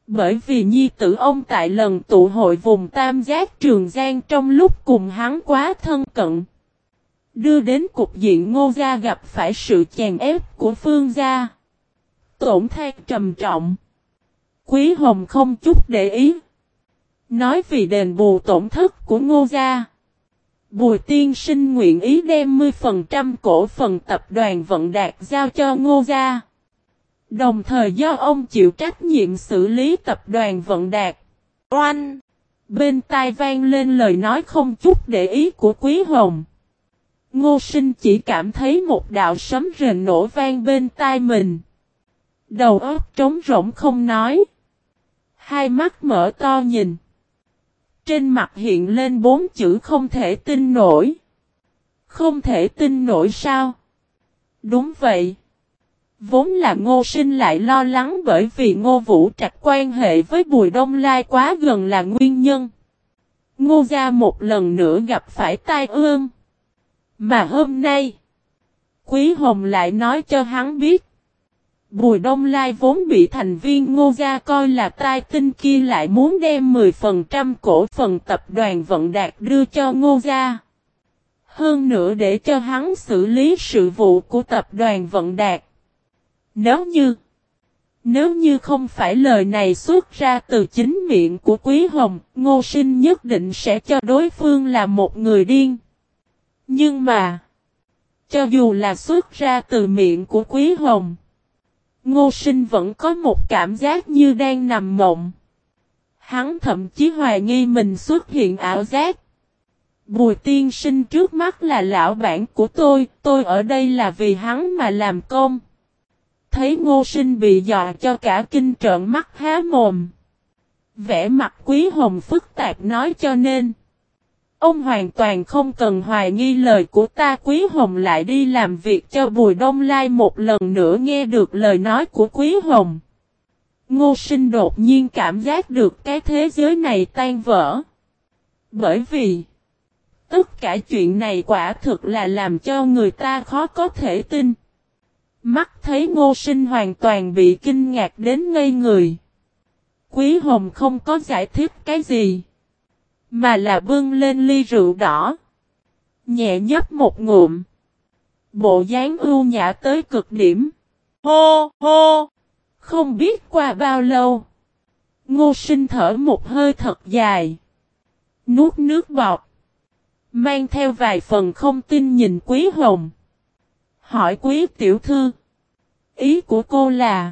Bởi vì nhi tử ông tại lần tụ hội vùng Tam Giác Trường Giang trong lúc cùng hắn quá thân cận. Đưa đến cục diện ngô gia gặp phải sự chèn ép của phương gia. Tổn thay trầm trọng. Quý Hồng không chút để ý. Nói vì đền bù tổn thất của ngô gia. Bùi tiên sinh nguyện ý đem 10% cổ phần tập đoàn vận đạt giao cho ngô gia. Đồng thời do ông chịu trách nhiệm xử lý tập đoàn vận đạt. Oanh! Bên tai vang lên lời nói không chút để ý của Quý Hồng. Ngô sinh chỉ cảm thấy một đạo sấm rền nổ vang bên tai mình. Đầu óc trống rỗng không nói. Hai mắt mở to nhìn. Trên mặt hiện lên bốn chữ không thể tin nổi. Không thể tin nổi sao? Đúng vậy. Vốn là ngô sinh lại lo lắng bởi vì ngô vũ trạch quan hệ với Bùi Đông Lai quá gần là nguyên nhân. Ngô gia một lần nữa gặp phải tai ương. Mà hôm nay, Quý Hồng lại nói cho hắn biết. Bùi Đông Lai vốn bị thành viên ngô gia coi là tai tinh kia lại muốn đem 10% cổ phần tập đoàn vận đạt đưa cho ngô gia. Hơn nữa để cho hắn xử lý sự vụ của tập đoàn vận đạt. Nếu như Nếu như không phải lời này xuất ra từ chính miệng của Quý Hồng, Ngô Sinh nhất định sẽ cho đối phương là một người điên. Nhưng mà, cho dù là xuất ra từ miệng của Quý Hồng, Ngô sinh vẫn có một cảm giác như đang nằm mộng. Hắn thậm chí hoài nghi mình xuất hiện ảo giác. Bùi tiên sinh trước mắt là lão bản của tôi, tôi ở đây là vì hắn mà làm công. Thấy ngô sinh bị dọa cho cả kinh trợn mắt há mồm. Vẽ mặt quý hồng phức tạp nói cho nên. Ông hoàn toàn không cần hoài nghi lời của ta, Quý Hồng lại đi làm việc cho Bùi Đông Lai một lần nữa nghe được lời nói của Quý Hồng. Ngô sinh đột nhiên cảm giác được cái thế giới này tan vỡ. Bởi vì, Tất cả chuyện này quả thực là làm cho người ta khó có thể tin. Mắt thấy ngô sinh hoàn toàn bị kinh ngạc đến ngây người. Quý hồng không có giải thích cái gì. Mà là bưng lên ly rượu đỏ. Nhẹ nhấp một ngụm. Bộ dáng ưu nhã tới cực điểm. Hô hô. Không biết qua bao lâu. Ngô sinh thở một hơi thật dài. Nuốt nước bọt. Mang theo vài phần không tin nhìn quý hồng. Hỏi quý tiểu thư. Ý của cô là.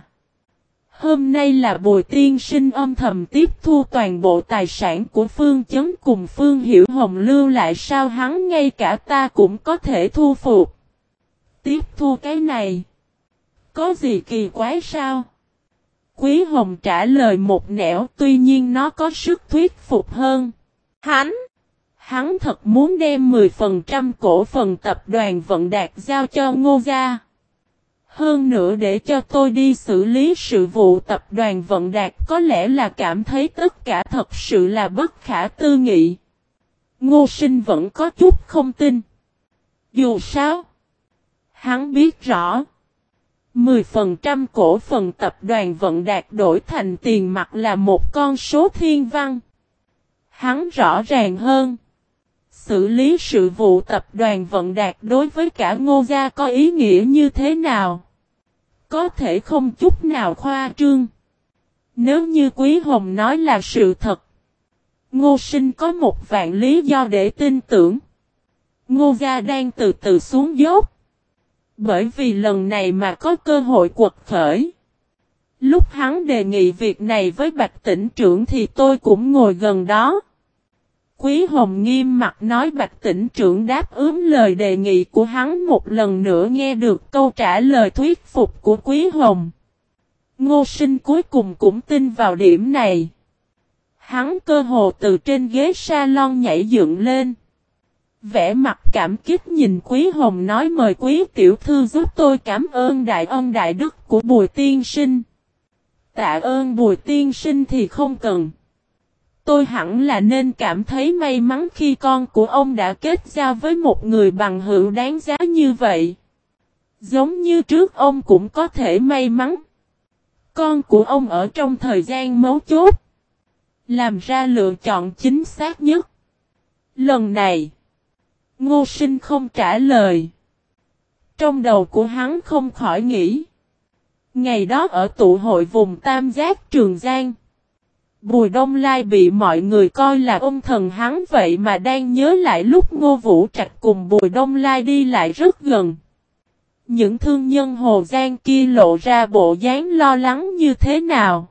Hôm nay là bồi tiên sinh âm thầm tiếp thu toàn bộ tài sản của Phương Chấn cùng Phương Hiểu Hồng lưu lại sao hắn ngay cả ta cũng có thể thu phục. Tiếp thu cái này. Có gì kỳ quái sao? Quý Hồng trả lời một nẻo, tuy nhiên nó có sức thuyết phục hơn. Hắn! Hắn thật muốn đem 10% cổ phần tập đoàn vận đạt giao cho Ngô Gia. Hơn nữa để cho tôi đi xử lý sự vụ tập đoàn vận đạt có lẽ là cảm thấy tất cả thật sự là bất khả tư nghị. Ngô sinh vẫn có chút không tin. Dù sao, hắn biết rõ. 10% cổ phần tập đoàn vận đạt đổi thành tiền mặt là một con số thiên văn. Hắn rõ ràng hơn. Xử lý sự vụ tập đoàn vận đạt đối với cả ngô gia có ý nghĩa như thế nào? Có thể không chút nào khoa trương. Nếu như Quý Hồng nói là sự thật. Ngô sinh có một vạn lý do để tin tưởng. Ngô gia đang từ từ xuống dốc. Bởi vì lần này mà có cơ hội quật khởi. Lúc hắn đề nghị việc này với Bạch tỉnh trưởng thì tôi cũng ngồi gần đó. Quý Hồng nghiêm mặt nói Bạch tỉnh trưởng đáp ứng lời đề nghị của hắn một lần nữa nghe được câu trả lời thuyết phục của Quý Hồng. Ngô sinh cuối cùng cũng tin vào điểm này. Hắn cơ hồ từ trên ghế salon nhảy dựng lên. Vẽ mặt cảm kích nhìn Quý Hồng nói mời Quý Tiểu Thư giúp tôi cảm ơn đại ân đại đức của Bùi Tiên Sinh. Tạ ơn Bùi Tiên Sinh thì không cần. Tôi hẳn là nên cảm thấy may mắn khi con của ông đã kết giao với một người bằng hữu đáng giá như vậy. Giống như trước ông cũng có thể may mắn. Con của ông ở trong thời gian mấu chốt. Làm ra lựa chọn chính xác nhất. Lần này. Ngô sinh không trả lời. Trong đầu của hắn không khỏi nghĩ. Ngày đó ở tụ hội vùng Tam Giác Trường Giang. Bùi Đông Lai bị mọi người coi là ông thần hắn vậy mà đang nhớ lại lúc Ngô Vũ Trạch cùng Bùi Đông Lai đi lại rất gần. Những thương nhân Hồ Giang kia lộ ra bộ dáng lo lắng như thế nào?